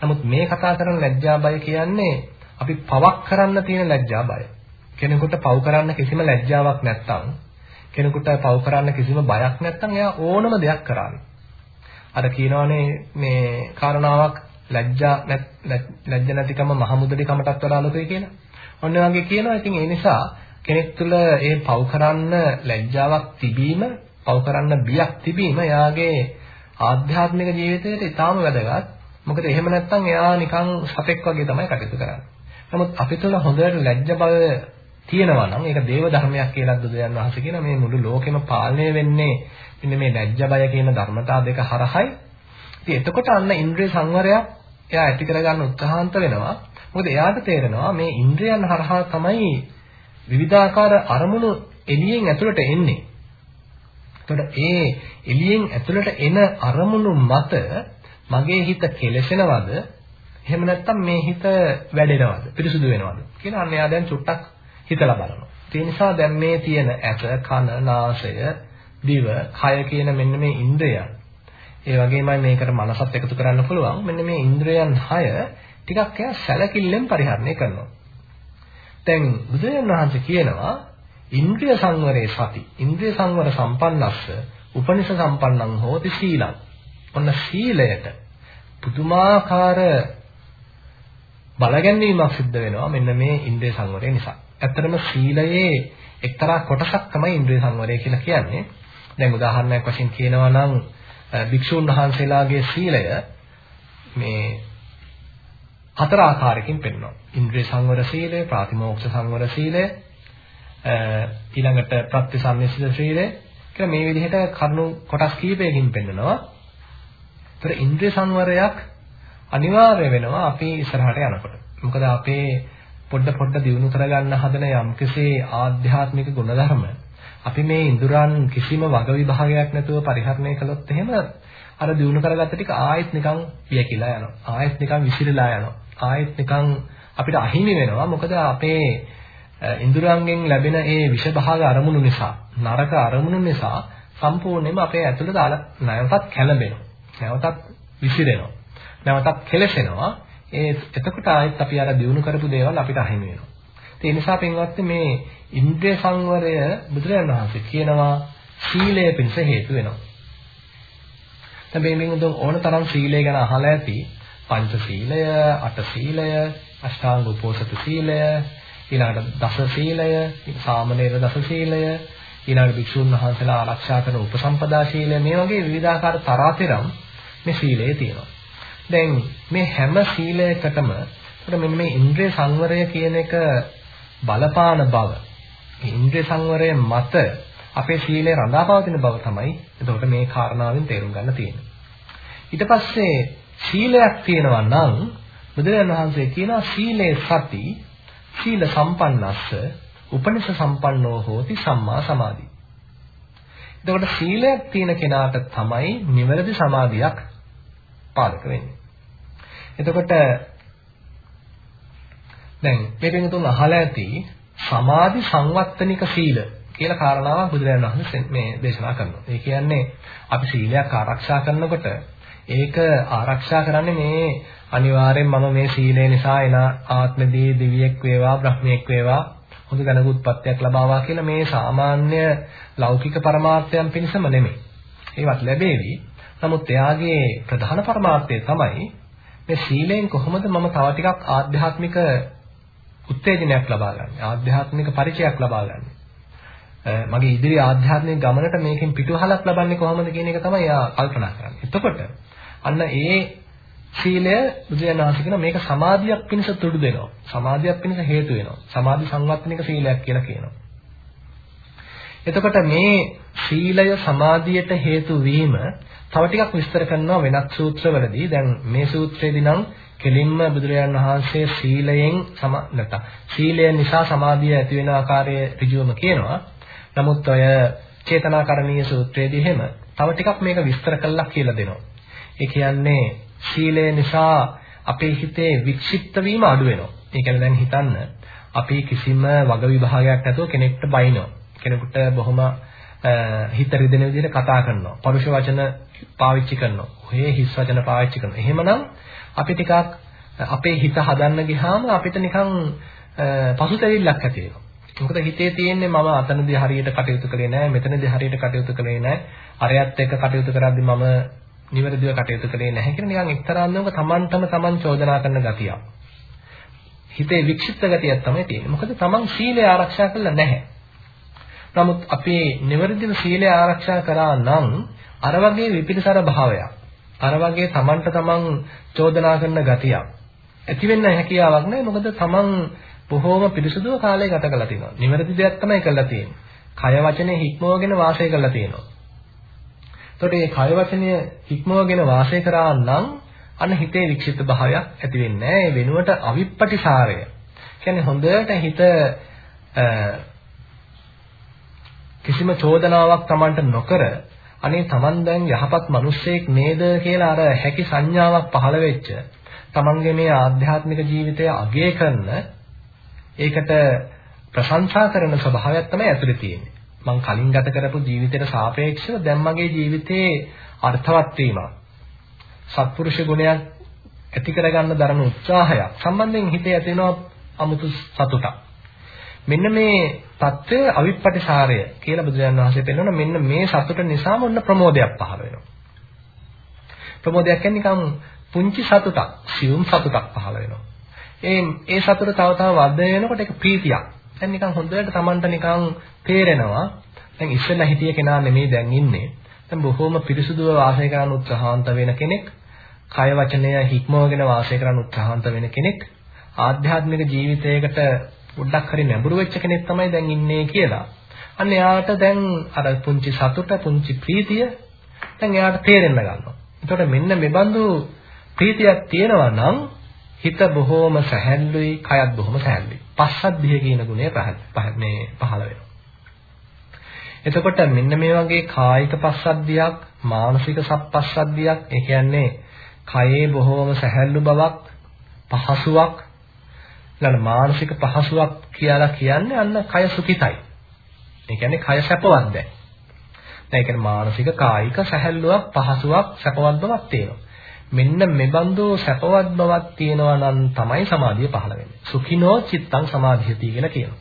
නමුත් මේ කතා කරන ලැජ්ජා බය කියන්නේ අපි පවක් කරන්න තියෙන ලැජ්ජා බය. කෙනෙකුට පව කරන්න කිසිම ලැජ්ජාවක් නැත්නම් කෙනෙකුට පව කරන්න කිසිම බයක් නැත්නම් එයා ඕනම දෙයක් කරાવી. අර කියනවානේ මේ කාරණාවක් ලැජ්ජා ලැජ්ජ නැතිකම මහමුදලිකමටත් වඩා අලුතේ කියලා. ඔන්න වගේ කියනවා. ඉතින් ඒ නිසා කෙනෙක් තුළ ඒ පව කරන්න ලැජ්ජාවක් තිබීම, පව කරන්න බියක් තිබීම එයාගේ ආධ්‍යාත්මික ජීවිතයට ඉතාම වැදගත්. මොකද එහෙම නැත්නම් එයා නිකන් සතෙක් වගේ තමයි කටයුතු කරන්නේ. නමුත් අපි තුළ හොඳට ලැජ්ජ බව තියෙනවා නම් ඒක දේව ධර්මයක් කියලා බුදුන් වහන්සේ කියන මේ මුළු ලෝකෙම පාලනය වෙන්නේ මෙන්න මේ ලැජ්ජ බය කියන ධර්මතා දෙක හරහයි. ඉතින් එතකොට අන්න ඉන්ද්‍රිය සංවරයක් එයා ඇති කරගන්න උත්සාහන්ත වෙනවා. මොකද එයාට තේරෙනවා මේ ඉන්ද්‍රියන් හරහා තමයි විවිධාකාර අරමුණු එළියෙන් ඇතුළට එන්නේ. එතකොට ඒ එළියෙන් ඇතුළට එන අරමුණු මත මගේ හිත කෙලසෙනවද එහෙම නැත්නම් මේ හිත වැඩෙනවද? පිරිසුදු වෙනවද? කියලා අන්න එයා දැන් චුට්ටක් හිතලා බලනවා. ඒ නිසා දැන් මේ තියෙන ඇස, කන, නාසය, දිව, කය කියන මෙන්න මේ ඉන්ද්‍රයන්. ඒ වගේමයි මේකට මනසත් එකතු කරන්න පුළුවන්. මෙන්න මේ ඉන්ද්‍රයන් 6 ටිකක් එයා සැලකිල්ලෙන් පරිහරණය කරනවා. දැන් බුදුරජාණන් වහන්සේ කියනවා ඉන්ද්‍රිය සංවරේ සති. ඉන්ද්‍රිය සංවර සම්පන්නස්ස උපනිෂ සම්පන්නං හෝති සීලං. ඔන්න සීලයට පුදුමාකාර බලගැන්වීමක් සිද්ධ වෙනවා මෙන්න මේ ඉන්ද්‍රිය සංවරය නිසා. ඇත්තටම සීලයේ එක්තරා කොටසක් තමයි ඉන්ද්‍රිය සංවරය කියලා කියන්නේ. දැන් උදාහරණයක් වශයෙන් කියනවා නම් භික්ෂුන් වහන්සේලාගේ සීලය මේ හතර ආකාරයකින් පෙන්වනවා. ඉන්ද්‍රිය සංවර සීලය, ප්‍රාතිමෝක්ෂ සංවර සීලය, ඊළඟට ප්‍රත්‍යසන්නිසිත සීලය කියලා මේ විදිහට කරුණු කොටස් කීපයකින් පෙන්වනවා. ඒතර ඉන්ද්‍රිය සංවරයක් අනිවාර්ය වෙනවා අපි ඉස්සරහට යනකොට. මොකද අපේ පොඩ පොඩ දියුණු කරගන්න හදන යම්කිසි ආධ්‍යාත්මික ගුණධර්ම අපි මේ ඉඳුරන් කිසිම වග විභාගයක් නැතුව පරිහරණය කළොත් එහෙම අර දියුණු කරගත්ත ටික ආයෙත් නිකන් පියකිලා යනවා. ආයෙත් නිකන් විසිරලා යනවා. ආයෙත් නිකන් අපිට අහිමි වෙනවා. මොකද අපේ ඉඳුරංගෙන් ලැබෙන ඒ විෂ භාග අරමුණු නිසා, නරක අරමුණු නිසා සම්පූර්ණයෙන්ම අපේ ඇතුළත දාලා නැවතත් කැළඹෙනවා. නැවතත් විසිරෙනවා. නැවතත් කෙලසෙනවා. ඒ එතකොට ආයෙත් අපි අර දිනු කරපු දේවල් අපිට අහිමි වෙනවා. ඒ නිසා පින්වත්නි මේ ඉන්ද්‍රිය සංවරය බුදුරජාණන් වහන්සේ කියනවා සීලය පිණිස හේතු වෙනවා. දැන් මේ මිනිඳු ඕන තරම් සීලය ගැන අහලා ඇති. පංච සීලය, අට සීලය, අෂ්ටාංග උපෝසත සීලය, ඊළඟට දස සීලය, සාමනීර දස සීලය, ඊළඟට භික්ෂුන් වහන්සේලා ආරක්ෂා කරන උපසම්පදා සීලය මේ වගේ විවිධාකාර තරාතිරම් මේ සීලයේ තියෙනවා. දැන් මේ හැම සීලයකටම එතකොට මෙන්න මේ ඉන්ද්‍රිය සංවරය කියන එක බලපාන බව. මේ ඉන්ද්‍රිය සංවරය මත අපේ සීලය රඳාපවතින බව තමයි එතකොට මේ කාරණාවෙන් තේරුම් ගන්න තියෙන්නේ. ඊට පස්සේ සීලයක් තියෙනවා නම් බුදුරජාණන් වහන්සේ කියනවා සීලේ සති සීල සම්පන්නස්ස උපනිෂ සම්පන්නෝ හෝති සම්මා සමාධි. එතකොට සීලයක් තියෙන කෙනාට තමයි නිවැරදි සමාධියක් පාදක වෙන්නේ. එතකොට දැන් මේකෙන් තුන් අහලා ඇති සමාධි සංවත්තනික සීල කියලා කාරණාවක් බුදුරජාණන් වහන්සේ මේ දේශනා කරනවා. ඒ කියන්නේ අපි සීලයක් ආරක්ෂා කරනකොට ඒක ආරක්ෂා කරන්නේ මේ අනිවාර්යෙන් මම මේ සීලය නිසා එන ආත්මදී දිවියෙක් වේවා බ්‍රහ්මයෙක් වේවා හොඳ ගණක උත්පත්තියක් ලබාවා කියලා මේ සාමාන්‍ය ලෞකික પરමාර්ථයන් පිණිසම නෙමෙයි. ඒවත් ලැබෙවි. නමුත් එයාගේ ප්‍රධාන પરමාර්ථය තමයි මේ සීලෙන් කොහොමද මම තව ටිකක් ආධ්‍යාත්මික උත්තේජනයක් ලබා ගන්න. ආධ්‍යාත්මික පරිචයක් ලබා ගන්න. මගේ ඉදිරි ආධ්‍යාත්මික ගමනට මේකෙන් පිටුවහලක් ලබන්නේ කොහොමද කියන එක තමයි එයා කල්පනා කරන්නේ. එතකොට අන්න ඒ සීලය බුදුරජාණන් කියන මේක සමාධියක් පිණිස තුඩු දෙනවා. සමාධියක් පිණිස හේතු වෙනවා. සමාධි සංවත්තනික සීලයක් කියලා කියනවා. එතකොට මේ සීලය සමාධියට හේතු වීම තව ටිකක් විස්තර කරනවා වෙනත් සූත්‍රවලදී. දැන් මේ සූත්‍රයේදී නම් කෙලින්ම බුදුරජාණන් වහන්සේ සීලයෙන් සම නැත්නම් සීලය නිසා සමාධිය ඇති වෙන ආකාරය ඍජුවම කියනවා. නමුත් ඔය චේතනාකරණීය සූත්‍රයේදී එහෙම තව ටිකක් මේක විස්තර කළා කියලා දෙනවා. ඒ කියන්නේ සීලය නිසා අපේ හිතේ වික්ෂිප්ත වීම අඩු වෙනවා. ඒ කියන්නේ දැන් හිතන්න අපි කිසිම වග විභාගයක් නැතුව කෙනෙක්ට බයිනවා. කෙනෙකුට බොහොම හිත රිදෙන විදිහට කතා කරනවා. පරුෂ වචන පාවිච්චි කරනවා. ඔහේ හිස් වචන පාවිච්චි කරනවා. එහෙමනම් අපි ටිකක් අපේ හිත හදන්න ගියාම අපිට නිකන් පසුතැවිල්ලක් ඇති වෙනවා. මොකද හිතේ තියෙන්නේ මම අතනදී හරියට කටයුතු කළේ නැහැ මෙතනදී හරියට කටයුතු කළේ නැහැ අරයත් එක්ක කටයුතු කරද්දී මම නිවැරදිව කටයුතු කළේ නැහැ කියලා නිකන් එක්තරා අන්දමක තමන්ටම තමන් චෝදනා කරන ගතියක්. හිතේ වික්ෂිප්ත ගතියක් තමයි තියෙන්නේ. මොකද තමන් සීලය ආරක්ෂා කළා නැහැ. නමුත් අපේ නිවැරදිව සීලය ආරක්ෂා කරා නම් අර වගේ විපිරිසර භාවයක් අර වගේ තමන්ට තමන් චෝදනා කරන ගතියක් ඇති වෙන්න හැකියාවක් නැහැ. මොකද තමන් බොහෝම පිරිසුදුව කාලය ගත කරලා තියෙනවා. නිවැරදි දෙයක් තමයි කරලා තියෙන්නේ. කය වචනේ හික්මවගෙන වාසය කරලා තියෙනවා. එතකොට මේ කය වචනය හික්මවගෙන වාසය කරා නම් අන්න හිතේ වික්ෂිප්ත භාවයක් ඇති වෙන්නේ නැහැ. ඒ වෙනුවට අවිප්පටිසාරය. කියන්නේ හොඳට හිත කිසිම චෝදනාවක් Tamanට නොකර අනේ Taman දැන් යහපත් මිනිස්සෙක් නේද කියලා අර හැකි සංඥාවක් පහළ වෙච්ච Tamanගේ මේ ආධ්‍යාත්මික ජීවිතය අගය කරන ඒකට ප්‍රශංසා කරන ස්වභාවයක් තමයි ඇතුලේ තියෙන්නේ. මං කලින් ගත කරපු ජීවිතයට සාපේක්ෂව දැන් මගේ ජීවිතේ අර්ථවත් වීමක් සත්පුරුෂ ගුණයක් ඇති කරගන්න දරන උත්සාහයක් සම්බන්ධයෙන් හිතේ ඇති වෙනවා අමුතු සතුටක්. මෙන්න මේ தත්ත්වය අවිප්පටිසාරය කියලා බුදුරජාණන් වහන්සේ පෙන්වන මෙන්න මේ සතුට නිසාම ඔන්න ප්‍රමෝදයක් පහළ වෙනවා. ප්‍රමෝදයක් කියන්නේ නිකන් පුංචි සතුටක්, සියුම් සතුටක් පහළ වෙනවා. ඒ ඒ සතුට තව තව වර්ධනය වෙනකොට ඒක ප්‍රීතියක්. දැන් නිකන් හොඳට Tamanට නිකන් තේරෙනවා. දැන් ඉස්සෙල්ලා හිටිය කෙනා නෙමෙයි දැන් ඉන්නේ. දැන් බොහොම පිරිසුදුව වාසය කරන්න උත්සාහන්ත වෙන කෙනෙක්, කය වචනය හික්මවගෙන වාසය කරන්න උත්සාහන්ත වෙන කෙනෙක්, ආධ්‍යාත්මික ජීවිතයකට පොඩ්ඩක් හරි නැඹුරු වෙච්ච කෙනෙක් තමයි දැන් ඉන්නේ කියලා. අන්න එයාට දැන් අර පුංචි සතුට, පුංචි ප්‍රීතිය දැන් එයාට තේරෙන්න ගන්නවා. එතකොට මෙන්න මෙබඳු ප්‍රීතියක් තියෙනවා නම් හිත බොහෝම සැහැල්ලුයි, කයත් බොහොම සැහැල්ලුයි. පස්සද්ධිය කියන ගුණය මේ පහළ වෙනවා. එතකොට මෙන්න මේ වගේ කායික පස්සද්ධියක්, මානසික සප්පස්සද්ධියක්, ඒ කියන්නේ කයේ බොහෝම සැහැල්ලු බවක්, පහසුවක්, ඊළඟ මානසික පහසුවක් කියලා කියන්නේ අන්න කය සුඛිතයි. ඒ කියන්නේ කය සැපවත් දැන්. දැන් ඒ කියන්නේ මානසික කායික සැහැල්ලුවක්, පහසුවක්, සැපවත් බවක් තියෙනවා. මෙන්න මෙබඳු සැපවත් බවක් තියෙනවා නම් තමයි සමාධිය පහළ වෙන්නේ. සුඛිනෝ චිත්තං සමාධියති කියලා කියනවා.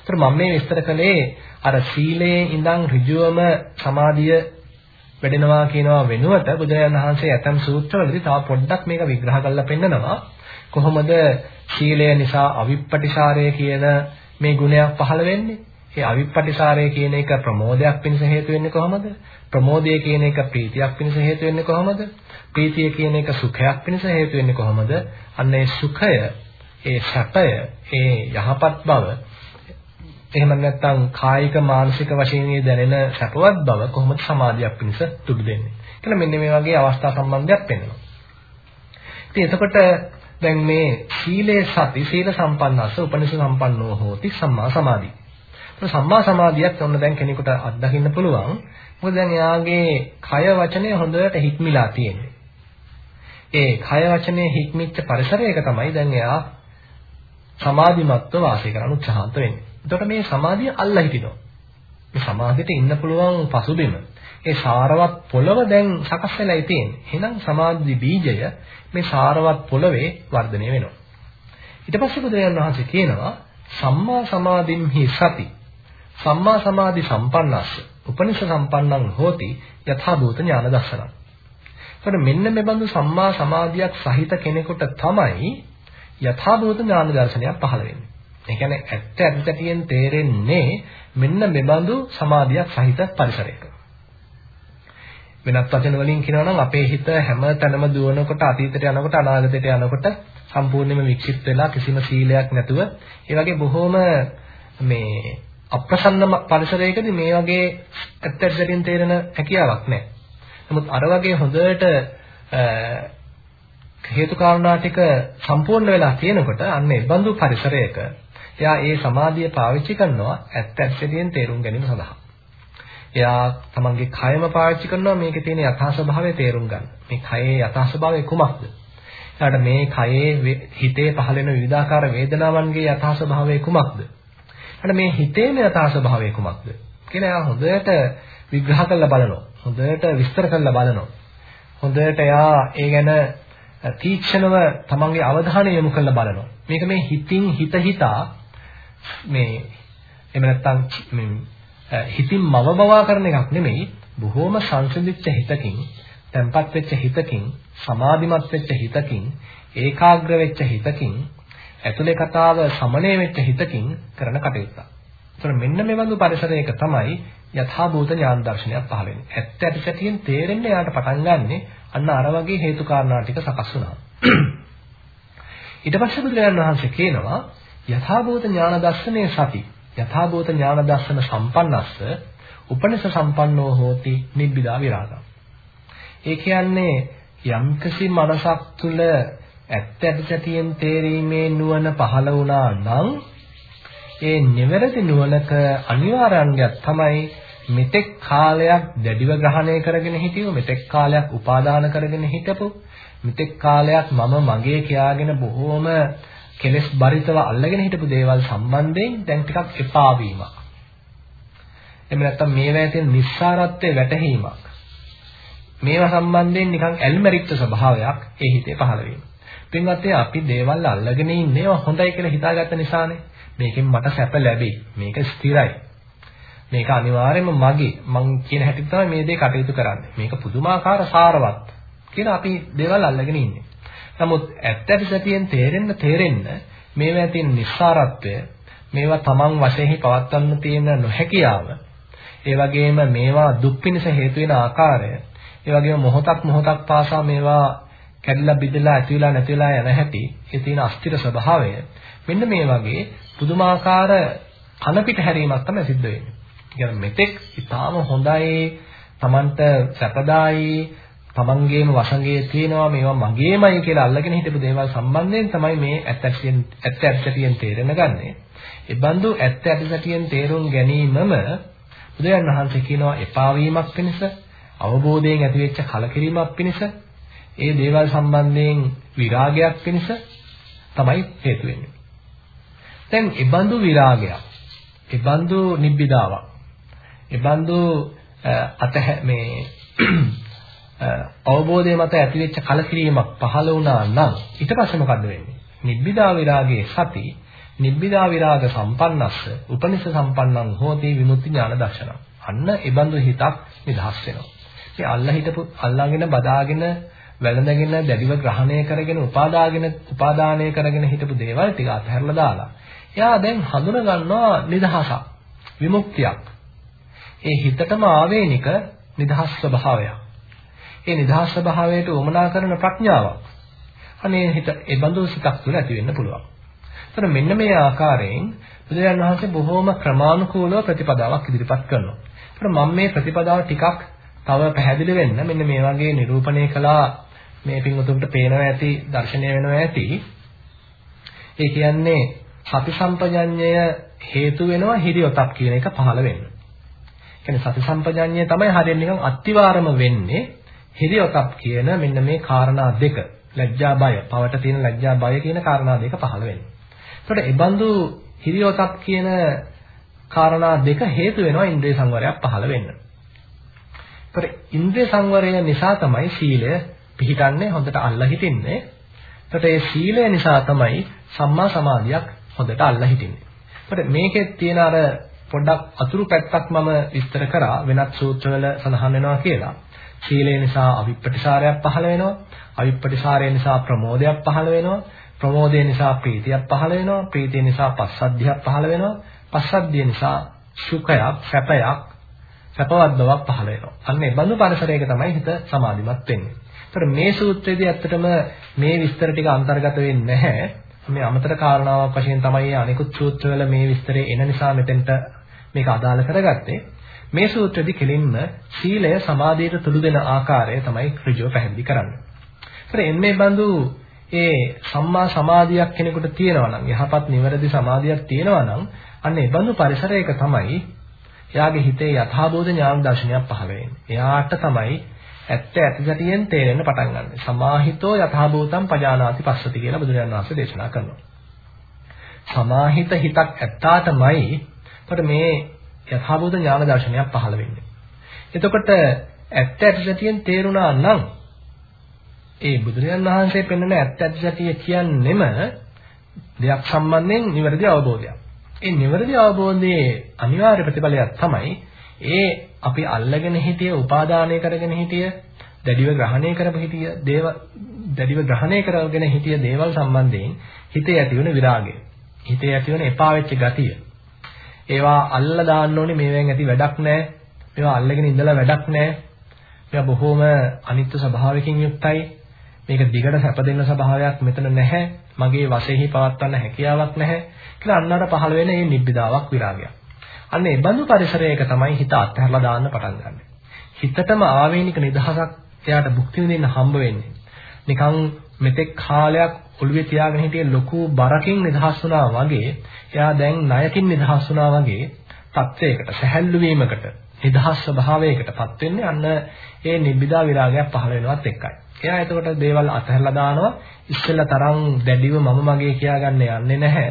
ඒතර මම මේ විස්තර කළේ අර සීලයේ ඉඳන් ඍජුවම සමාධිය වැඩෙනවා කියනවා වෙනුවට බුදුරජාණන් වහන්සේ ඇතම් සූත්‍රවලදී තව පොඩ්ඩක් මේක විග්‍රහ කරලා පෙන්නනවා. කොහොමද සීලය නිසා අවිප්පටිසාරය කියන මේ ගුණයක් පහළ වෙන්නේ? ඒ අවිප්පටිසාරය කියන එක ප්‍රමෝදයක් පිණිස හේතු වෙන්නේ කොහොමද? ප්‍රමෝදය කියන එක ප්‍රීතියක් පිණිස හේතු වෙන්නේ කොහොමද? ප්‍රීතිය කියන එක සුඛයක් පිණිස හේතු වෙන්නේ කොහොමද? අන්න ඒ සුඛය, ඒ සැපය, ඒ යහපත් බව එහෙම නැත්නම් කායික මානසික වශයෙන් දැනෙන සැපවත් බව කොහොමද සමාධියක් පිණිස තුඩු දෙන්නේ කියලා මෙන්න මේ වගේ අවස්ථා සම්බන්ධයක් පෙන්වනවා. ඉතින් එතකොට දැන් මේ සීලේ සති සීල සම්පන්නස්ස උපනිෂ සම්පන්නෝ හෝති සම්මා සමාධි. සම්මා සමාධියක් ඔන්න දැන් කෙනෙකුට අත්දකින්න පුළුවන්. මොකද දැන් එයාගේ කය වචනය හොඳට හික්මිලා තියෙන්නේ. ඒ කය වචනේ හික්මිච්ච පරිසරයක තමයි දැන් එයා සමාධිමත්ව වාසය කරන්න උත්සාහන්ත වෙන්නේ. එතකොට මේ සමාධිය අල්ලා හිටිනවා. මේ සමාධියට ඉන්න පුළුවන් පසුබිම. ඒ සාරවත් පොළව දැන් සකස් වෙලායි තියෙන්නේ. එහෙනම් සමාධි බීජය මේ සාරවත් පොළවේ වර්ධනය වෙනවා. ඊට පස්සේ බුදුරජාණන් වහන්සේ කියනවා සම්මා සමාධිම්හි සති සම්මා සමාධි සම්පන්නස්ස උපනිෂ සම්පන්නං හෝති යථා භූත ඥාන දර්ශනං. එතකොට මෙන්න මේ බඳු සම්මා සමාධියක් සහිත කෙනෙකුට තමයි යථා භූත ඥාන දර්ශනයක් පහළ වෙන්නේ. ඒ කියන්නේ ඇත්ත ඇත්තටියෙන් තේරෙන්නේ මෙන්න මේ බඳු සමාධියක් සහිත පරිසරයක. වෙනත් වචන වලින් කියනවා නම් අපේ හිත හැම තැනම දුවනකොට අතීතයට යනකොට අනාගතයට යනකොට සම්පූර්ණයෙන්ම වික්ෂිප්ත වෙලා කිසිම සීලයක් නැතුව ඒ වගේ බොහොම මේ අප්‍රසන්න පරිසරයකදී මේ වගේ ඇත්තටම තේරෙන හැකියාවක් නැහැ. නමුත් අර වගේ හොඳට හේතු කාරණා ටික සම්පූර්ණ වෙලා තියෙනකොට අන්න ඒ බඳු පරිසරයක එයා ඒ සමාධිය පාවිච්චි කරනවා ඇත්ත ඇත්තටම තේරුම් ගැනීම සඳහා. එයා තමන්ගේ කයම පාවිච්චි කරනවා මේකේ තියෙන යථා ස්වභාවය තේරුම් ගන්න. මේ කයේ යථා ස්වභාවය කුමක්ද? ඊට මේ කයේ හිතේ පහළ වෙන විවිධාකාර වේදනාවන්ගේ යථා ස්වභාවය කුමක්ද? ඊට මේ හිතේම යථා ස්වභාවය කුමක්ද? කියලා එයා හොඳට විග්‍රහ කරලා බලනවා. හොඳට විස්තර කරලා බලනවා. හොඳට එයා ඒ ගැන තීක්ෂණව තමන්ගේ අවධානය යොමු කරලා බලනවා. මේක මේ හිතින් හිත හිතා මේ එහෙම නැත්නම් මේ හිතින් මවබවා කරන එකක් නෙමෙයි බොහෝම සංසිඳිච්ච හිතකින් තැම්පත් වෙච්ච හිතකින් සමාධිමත් වෙච්ච හිතකින් ඒකාග්‍ර වෙච්ච හිතකින් ඇතුලේ කතාව සමනය වෙච්ච හිතකින් කරන කටයුත්තක්. ඒතර මෙන්න මේ වගේ පරිසරයක තමයි යථා භූත ඥාන දර්ශනයක් පහළ වෙන්නේ. ඇත්ත ඇති සැටියෙන් තේරෙන්න යාට පටන් ගන්නෙ අන්න අර වගේ හේතු කාරණා ටික සකස් වුණා. ඊට පස්සේ බුදුරජාණන් වහන්සේ කියනවා යථා භූත ඥාන දර්ශනයේ සති යථාභූත ඥාන දර්ශන සම්පන්නස්ස උපනිෂ සම්පන්නෝ හෝති නිබ්බිදා විරාගම්. ඒ කියන්නේ යම්කිසි මනසක් තුළ ඇත්ත ඇතිසැටියෙන් තේරීමේ නුවණ පහළ වුණා නම් ඒ නිවැරදි නුවණක අනිවාර්ය අංගයක් තමයි මෙතෙක් කාලයක් දැඩිව ග්‍රහණය කරගෙන හිටියෝ මෙතෙක් කාලයක් උපාදාන කරගෙන හිටපු මෙතෙක් කාලයක් මම මගේ කියාගෙන බොහෝම කෙලෙස් බරිතව අල්ලගෙන හිටපු දේවල් සම්බන්ධයෙන් දැන් ටිකක් එපා වීමක්. එහෙම නැත්නම් මේවා තියෙන නිස්සාරත්වයේ වැටහීමක්. මේවා සම්බන්ධයෙන් නිකන් ඇල්මැරිච්ච ස්වභාවයක් ඒ හිතේ පහළ වීම. පින්වත් අපි දේවල් අල්ලගෙන ඉන්නේ ඒවා හොඳයි කියලා හිතාගත්ත නිසානේ. මේකෙන් මට සැප ලැබෙයි. මේක ස්ථිරයි. මේක අනිවාර්යයෙන්ම මගේ. මං කියන හැටි තමයි මේ දේ කටයුතු කරන්නේ. මේක පුදුමාකාර සාරවත් කියලා අපි දේවල් අල්ලගෙන ඉන්නේ. නමුත් ඇත්ත ඇති සතියෙන් තේරෙන්න තේරෙන්න මේවා තියෙන නිස්සාරත්වය මේවා තමන් වශයෙන් පවත්වන්න තියෙන නොහැකියාව ඒ වගේම මේවා දුක් පිණිස හේතු වෙන ආකාරය ඒ වගේම මොහොතක් මොහොතක් පාසා මේවා කැඩිලා බිඳලා ඇති වෙලා නැති වෙලා යන හැටි ඒ තියෙන අස්තිර ස්වභාවය මෙන්න මේ වගේ පුදුමාකාර කන පිට හැරීමක් තමයි සිද්ධ වෙන්නේ. කියන්නේ මෙතෙක් ඊටාම හොඳයි Tamanට සැපදායි තමන්ගේම වසඟයේ තියෙනවා මේවා මගේමයි කියලා අල්ලගෙන හිටපු දේවල් සම්බන්ධයෙන් තමයි මේ ඇත්ත ඇත්තෙන් ඇත්ත ඇත්තටියෙන් තේරෙන ගන්නේ. ඒ බඳු ඇත්ත ඇත්තටියෙන් තේරුම් ගැනීමම බුදුන් වහන්සේ කියනවා එපා වීමක් පිණිස අවබෝධයෙන් ඇතිවෙච්ච කලකිරීමක් පිණිස ඒ දේවල් සම්බන්ධයෙන් විරාගයක් පිණිස තමයි හේතු වෙන්නේ. දැන් ඒ බඳු විරාගයක්, ඒ බඳු නිබ්බිදාවක්, ඒ බඳු අත මේ අවබෝධය මත ඇතිවෙච්ච කලකිරීමක් පහළ වුණා නම් ඊට පස්සේ මොකද වෙන්නේ? නිබ්බිදා විරාගයේ සති නිබ්බිදා විරාග සම්පන්නස්ස උපනිෂ සම්පන්නං හෝති විමුක්ති ඥාන දර්ශන. අන්න ඒ බඳු හිතක් නිදහස් වෙනවා. ඉතින් අල්ලා හිටපු අල්ලාගෙන බදාගෙන වැළඳගෙන දැඩිව ග්‍රහණය කරගෙන උපාදාගෙන උපාදානය කරගෙන හිටපු දේවල් ටික අතහැරලා දාලා එයා දැන් හඳුන ගන්නවා නිදහසක් විමුක්තියක්. ඒ හිතටම ආවේනික නිදහස් ස්වභාවයක්. ඒ නිදහස් ස්වභාවයට උමනා කරන ප්‍රඥාවක්. අනේ හිත ඒ බඳු සිතක් තුළ ඇති වෙන්න පුළුවන්. ඒතර මෙන්න මේ ආකාරයෙන් බුදුරජාණන් වහන්සේ බොහෝම ක්‍රමානුකූලව ප්‍රතිපදාවක් ඉදිරිපත් කරනවා. ඒතර මම මේ ප්‍රතිපදාව ටිකක් තව පැහැදිලි වෙන්න මෙන්න මේ වගේ නිරූපණය කළා මේ පින්වතුන්ට පේනවා ඇති දර්ශනය වෙනවා ඇති. ඒ කියන්නේ සති සම්පජඤ්ඤය හේතු වෙනවා හිරියොතප් කියන එක පහළ වෙන්න. කියන්නේ සති සම්පජඤ්ඤය තමයි හරියට නිකන් අත්තිවාරම වෙන්නේ හිරියොතප් කියන මෙන්න මේ කාරණා දෙක. ලැජ්ජා බය, පවට තියෙන ලැජ්ජා බය කියන කාරණා දෙක පහළ වෙන්නේ. එතකොට ඒ බඳු හිරියොතප් කියන කාරණා දෙක හේතු වෙනවා ඉන්ද්‍රිය සංවරයක් පහළ වෙන්න. එතකොට ඉන්ද්‍රිය සංවරය නිසා තමයි සීලය පිහිටන්නේ හොඳට අල්ලා හිටින්නේ. එතකොට ඒ සීලය නිසා තමයි සම්මා සමාධියක් හොඳට අල්ලා හිටින්නේ. එතකොට මේකෙත් තියෙන අර පොඩ්ඩක් අතුරු පැත්තක් මම විස්තර කරා වෙනත් සූත්‍රවල සඳහන් වෙනවා කියලා. සීලය නිසා අවිප්පටිසාරයක් පහළ වෙනවා. අවිප්පටිසාරය නිසා ප්‍රමෝදයක් පහළ වෙනවා. ප්‍රමෝදය නිසා ප්‍රීතියක් පහළ වෙනවා. ප්‍රීතිය නිසා පස්සද්ධියක් පහළ වෙනවා. පස්සද්ධිය නිසා සුඛයක්, සැපයක්, සැපවත් බවක් පහළ වෙනවා. අන්න ඒ බඳු පරිසරයක තමයි හිත සමාධිමත් වෙන්නේ. ඒතර මේ සූත්‍රයේදී ඇත්තටම මේ විස්තර ටික අන්තර්ගත වෙන්නේ නැහැ. මේ අමතර කාරණාවක් වශයෙන් තමයි අනිකුත් සූත්‍රවල මේ විස්තරේ එන නිසා මෙතෙන්ට මේක අදාළ කරගත්තේ. මේ සූත්‍රෙදි කෙලින්ම සීලය සමාධියට තුඩු දෙන ආකාරය තමයි ඍජුව පැහැදිලි කරන්නේ. ඒතර එන්නේ බඳු ඒ සම්මා සමාධියක් කෙනෙකුට තියෙනවා නම් යහපත් නිවැරදි සමාධියක් තියෙනවා නම් අන්න ඒ බඳු පරිසරයක තමයි එයාගේ හිතේ යථාබෝධ ඥාන දර්ශනයක් පහළ වෙන්නේ. එයාට තමයි ඇත්ත ඇති සැටියෙන් තේරෙන්න පටන් ගන්න. සමාහිතෝ යථාභූතම් පජානාති පස්සති කියලා බුදුරජාණන් වහන්සේ දේශනා කරනවා. සමාහිත හිතක් ඇත්තාටමයි එතකොට මේ යථාභූත ඥාන දර්ශනයක් පහළ වෙන්නේ. එතකොට ඇත්ත ඇති සැටියෙන් තේරුණා නම් ඒ බුදුරජාණන් වහන්සේ පෙන්වන ඇත්ත ඇති සැටිය කියන්නෙම දෙයක් සම්බන්ධයෙන් නිවැරදි අවබෝධයක්. ඒ නිවැරදි අවබෝධයේ අනිවාර්ය ප්‍රතිඵලයක් තමයි ඒ අපි අල්ලගෙන හිටිය, උපාදානය කරගෙන හිටිය, දැඩිව ග්‍රහණය කරපු හිටිය දේව දැඩිව ග්‍රහණය කරගෙන හිටිය දේවල් සම්බන්ධයෙන් හිතේ ඇතිවන විරාගය. හිතේ ඇතිවන එපා වෙච්ච ගතිය. ඒවා අල්ලලා දාන්න ඕනේ මේවෙන් ඇති වැඩක් නැහැ. මේවා අල්ලගෙන ඉඳලා වැඩක් නැහැ. මේවා බොහොම අනිත්‍ය ස්වභාවයකින් යුක්තයි. මේක දිගට සැප දෙන්න ස්වභාවයක් මෙතන නැහැ. මගේ වශයෙහි පවත්වන්න හැකියාවක් නැහැ. කියලා අන්නතර පහළ වෙන මේ නිබ්බිදාවක් විරාගයක්. අන්න ඒ බඳු පරිසරයක තමයි හිත අත්හැරලා දාන්න පටන් ගන්න. හිතටම ආවේනික නිදහසක් එයාට භුක්ති විඳින්න හම්බ වෙන්නේ. නිකන් මෙතෙක් කාලයක් ඔළුවේ තියාගෙන හිටිය ලොකු බරකින් නිදහස් වුණා වගේ එයා දැන් ණයකින් නිදහස් වුණා වගේ තත්වයකට සැහැල්ලු වීමකට නිදහස් ස්වභාවයකටපත් වෙන්නේ අන්න ඒ නිබ්බිදා විරාගයක් පහළ වෙනවත් එක්කයි. එයා එතකොට දේවල් අතහැරලා දානවා ඉස්සෙල්ලා තරම් දැඩිව මම මගේ කියාගන්න යන්නේ නැහැ.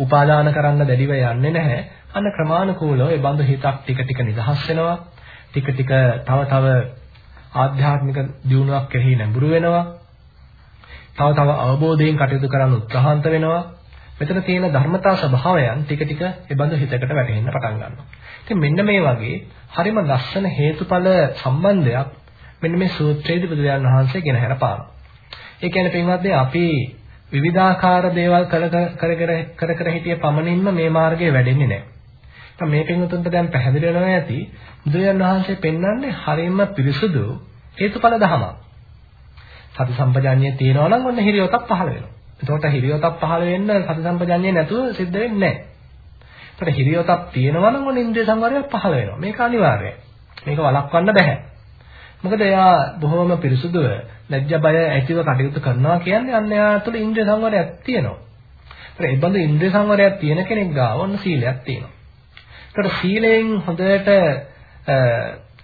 උපාදාන කරන්න දැඩිව යන්නේ නැහැ. අන්න ක්‍රමානුකූලව ඒ බඳු හිතක් ටික ටික නිදහස් වෙනවා. ටික ටික තව තව ආධ්‍යාත්මික දියුණුවක් කෙරෙහි නැඹුරු වෙනවා. තව තව අවබෝධයෙන් කටයුතු කරන්න උත්සාහන්ත වෙනවා. මෙතන තියෙන ධර්මතා ස්වභාවයන් ටික ටික ඒ බඳු හිතකට වැටහෙන්න පටන් ගන්නවා. ඉතින් මෙන්න මේ වගේ හරිම ලස්සන හේතුඵල සම්බන්ධයක් මෙන්න මේ සූත්‍රයේදී බුදුරජාණන් වහන්සේ ගෙන හැරපානවා. ඒ කියන්නේ පින්වත්නි අපි විවිධාකාර දේවල් කර කර කර කර හිටිය පමණින්ම මේ මාර්ගයේ වැඩෙන්නේ නැහැ. දැන් මේ පින්වතුන්ට දැන් පැහැදිලි වෙනවා ඇති බුදුරජාණන් වහන්සේ පෙන්වන්නේ හරියම පිරිසුදු හේතුඵල ධමයක්. සති සම්පජාඤ්ඤය තියෙනවා නම් ඔන්න හිරියොතක් පහළ වෙනවා. එතකොට හිරියොතක් පහළ වෙන්න සති සම්පජාඤ්ඤය නැතුව සිද්ධ වෙන්නේ නැහැ. එතකොට හිරියොතක් තියෙනවා නම් ඔන්න ඉන්ද්‍රිය සංවරයක් පහළ වෙනවා. මේක අනිවාර්යයි. මේක වළක්වන්න බෑ. මොකද එයා බොහොම පිරිසුදුව ලැජ්ජ බය ඇතිව කටයුතු කරනවා කියන්නේ අන්න එයා තුළ ඉන්ද්‍රිය සංවරයක් තියෙනවා. ඒතර ඒ බඳු ඉන්ද්‍රිය සංවරයක් තියෙන කෙනෙක් ගාව ඔන්න සීලයක් තියෙනවා. ඒතර සීලයෙන් හොඳට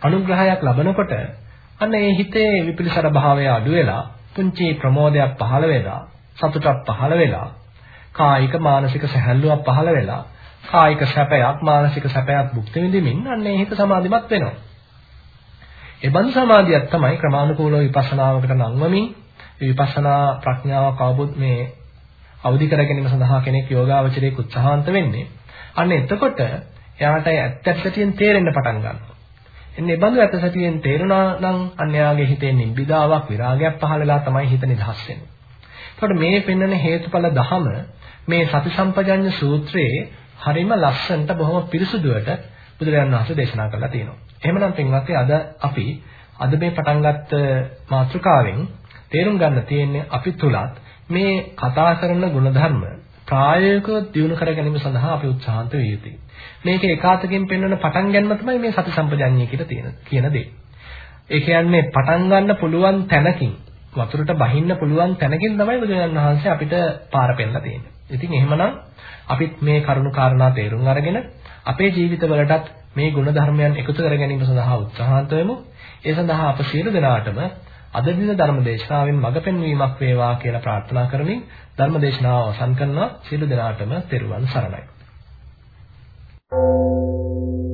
අනුග්‍රහයක් ලබනකොට අන්න ඒ හිතේ විපිලිසර භාවය අඩු වෙලා පුංචි ප්‍රමෝදයක් පහළ වෙලා සතුටක් පහළ වෙලා කායික මානසික සැහැල්ලුවක් පහළ වෙලා කායික සැපයක් මානසික සැපයක් භුක්ති විඳින්මින් අන්න ඒ හිත සමාධිමත් වෙනවා. ඒ බඳු සමාධියක් තමයි ක්‍රමානුකූලව විපස්සනාවකට නංවමින් විපස්සනා ප්‍රඥාවක් අවබෝධ මේ අවදි කර ගැනීම සඳහා කෙනෙක් යෝගාවචරයේ උත්සාහන්ත වෙන්නේ. අන්න එතකොට එයාට ඇත්ත ඇත්තටියෙන් තේරෙන්න පටන් ගන්නවා. එන්නේ බඳු ඇත්ත සැටියෙන් තේරුණා නම් අන්‍යයාගේ හිතේ නිබ්බිදාවක් විරාගයක් පහළ වෙලා තමයි හිත නිදහස් වෙන්නේ. එතකොට මේ පෙන්වන හේතුඵල ධහම මේ සති සම්පජඤ්ඤ සූත්‍රයේ හරිම ලස්සනට බොහොම පිරිසුදුවට බුදුරජාණන් වහන්සේ දේශනා කරලා තියෙනවා. එහෙමනම් පින්වත්නි අද අපි අද මේ පටන් ගත්ත මාතෘකාවෙන් තේරුම් ගන්න තියෙන්නේ අපි තුලත් මේ කතා කරන ಗುಣධර්ම ප්‍රායෝගිකව දියුණු කර ගැනීම සඳහා අපි උත්සාහන්ත විය යුතුයි. මේක එකාතකින් පෙන්වන පටන් ගැනීම තමයි මේ සති සම්පජඤ්ඤය කියලා තියෙන කියන දේ. ඒ කියන්නේ පටන් ගන්න පුළුවන් තැනකින් වතුරට බහින්න පුළුවන් තැනකින් තමයි බුදුරජාණන් වහන්සේ අපිට පාර පෙන්නලා තියෙන්නේ. ඉතින් එහෙමනම් අපිත් මේ කරුණු කාරණා තේරුම් අරගෙන අපේ ජීවිතවලටත් මේ ගුණ ධර්මයන් එකතු කර ගැනීම සඳහා උත්සාහන්ත වෙමු. ඒ සඳහා අප සියලු දෙනාටම අද දින ධර්ම දේශනාවෙන් මඟ පෙන්වීමක් වේවා කියලා ප්‍රාර්ථනා කරමින් ධර්මදේශනාව අවසන් කරනවා. සියලු දෙනාටම තෙරුවන් සරණයි. Thank you.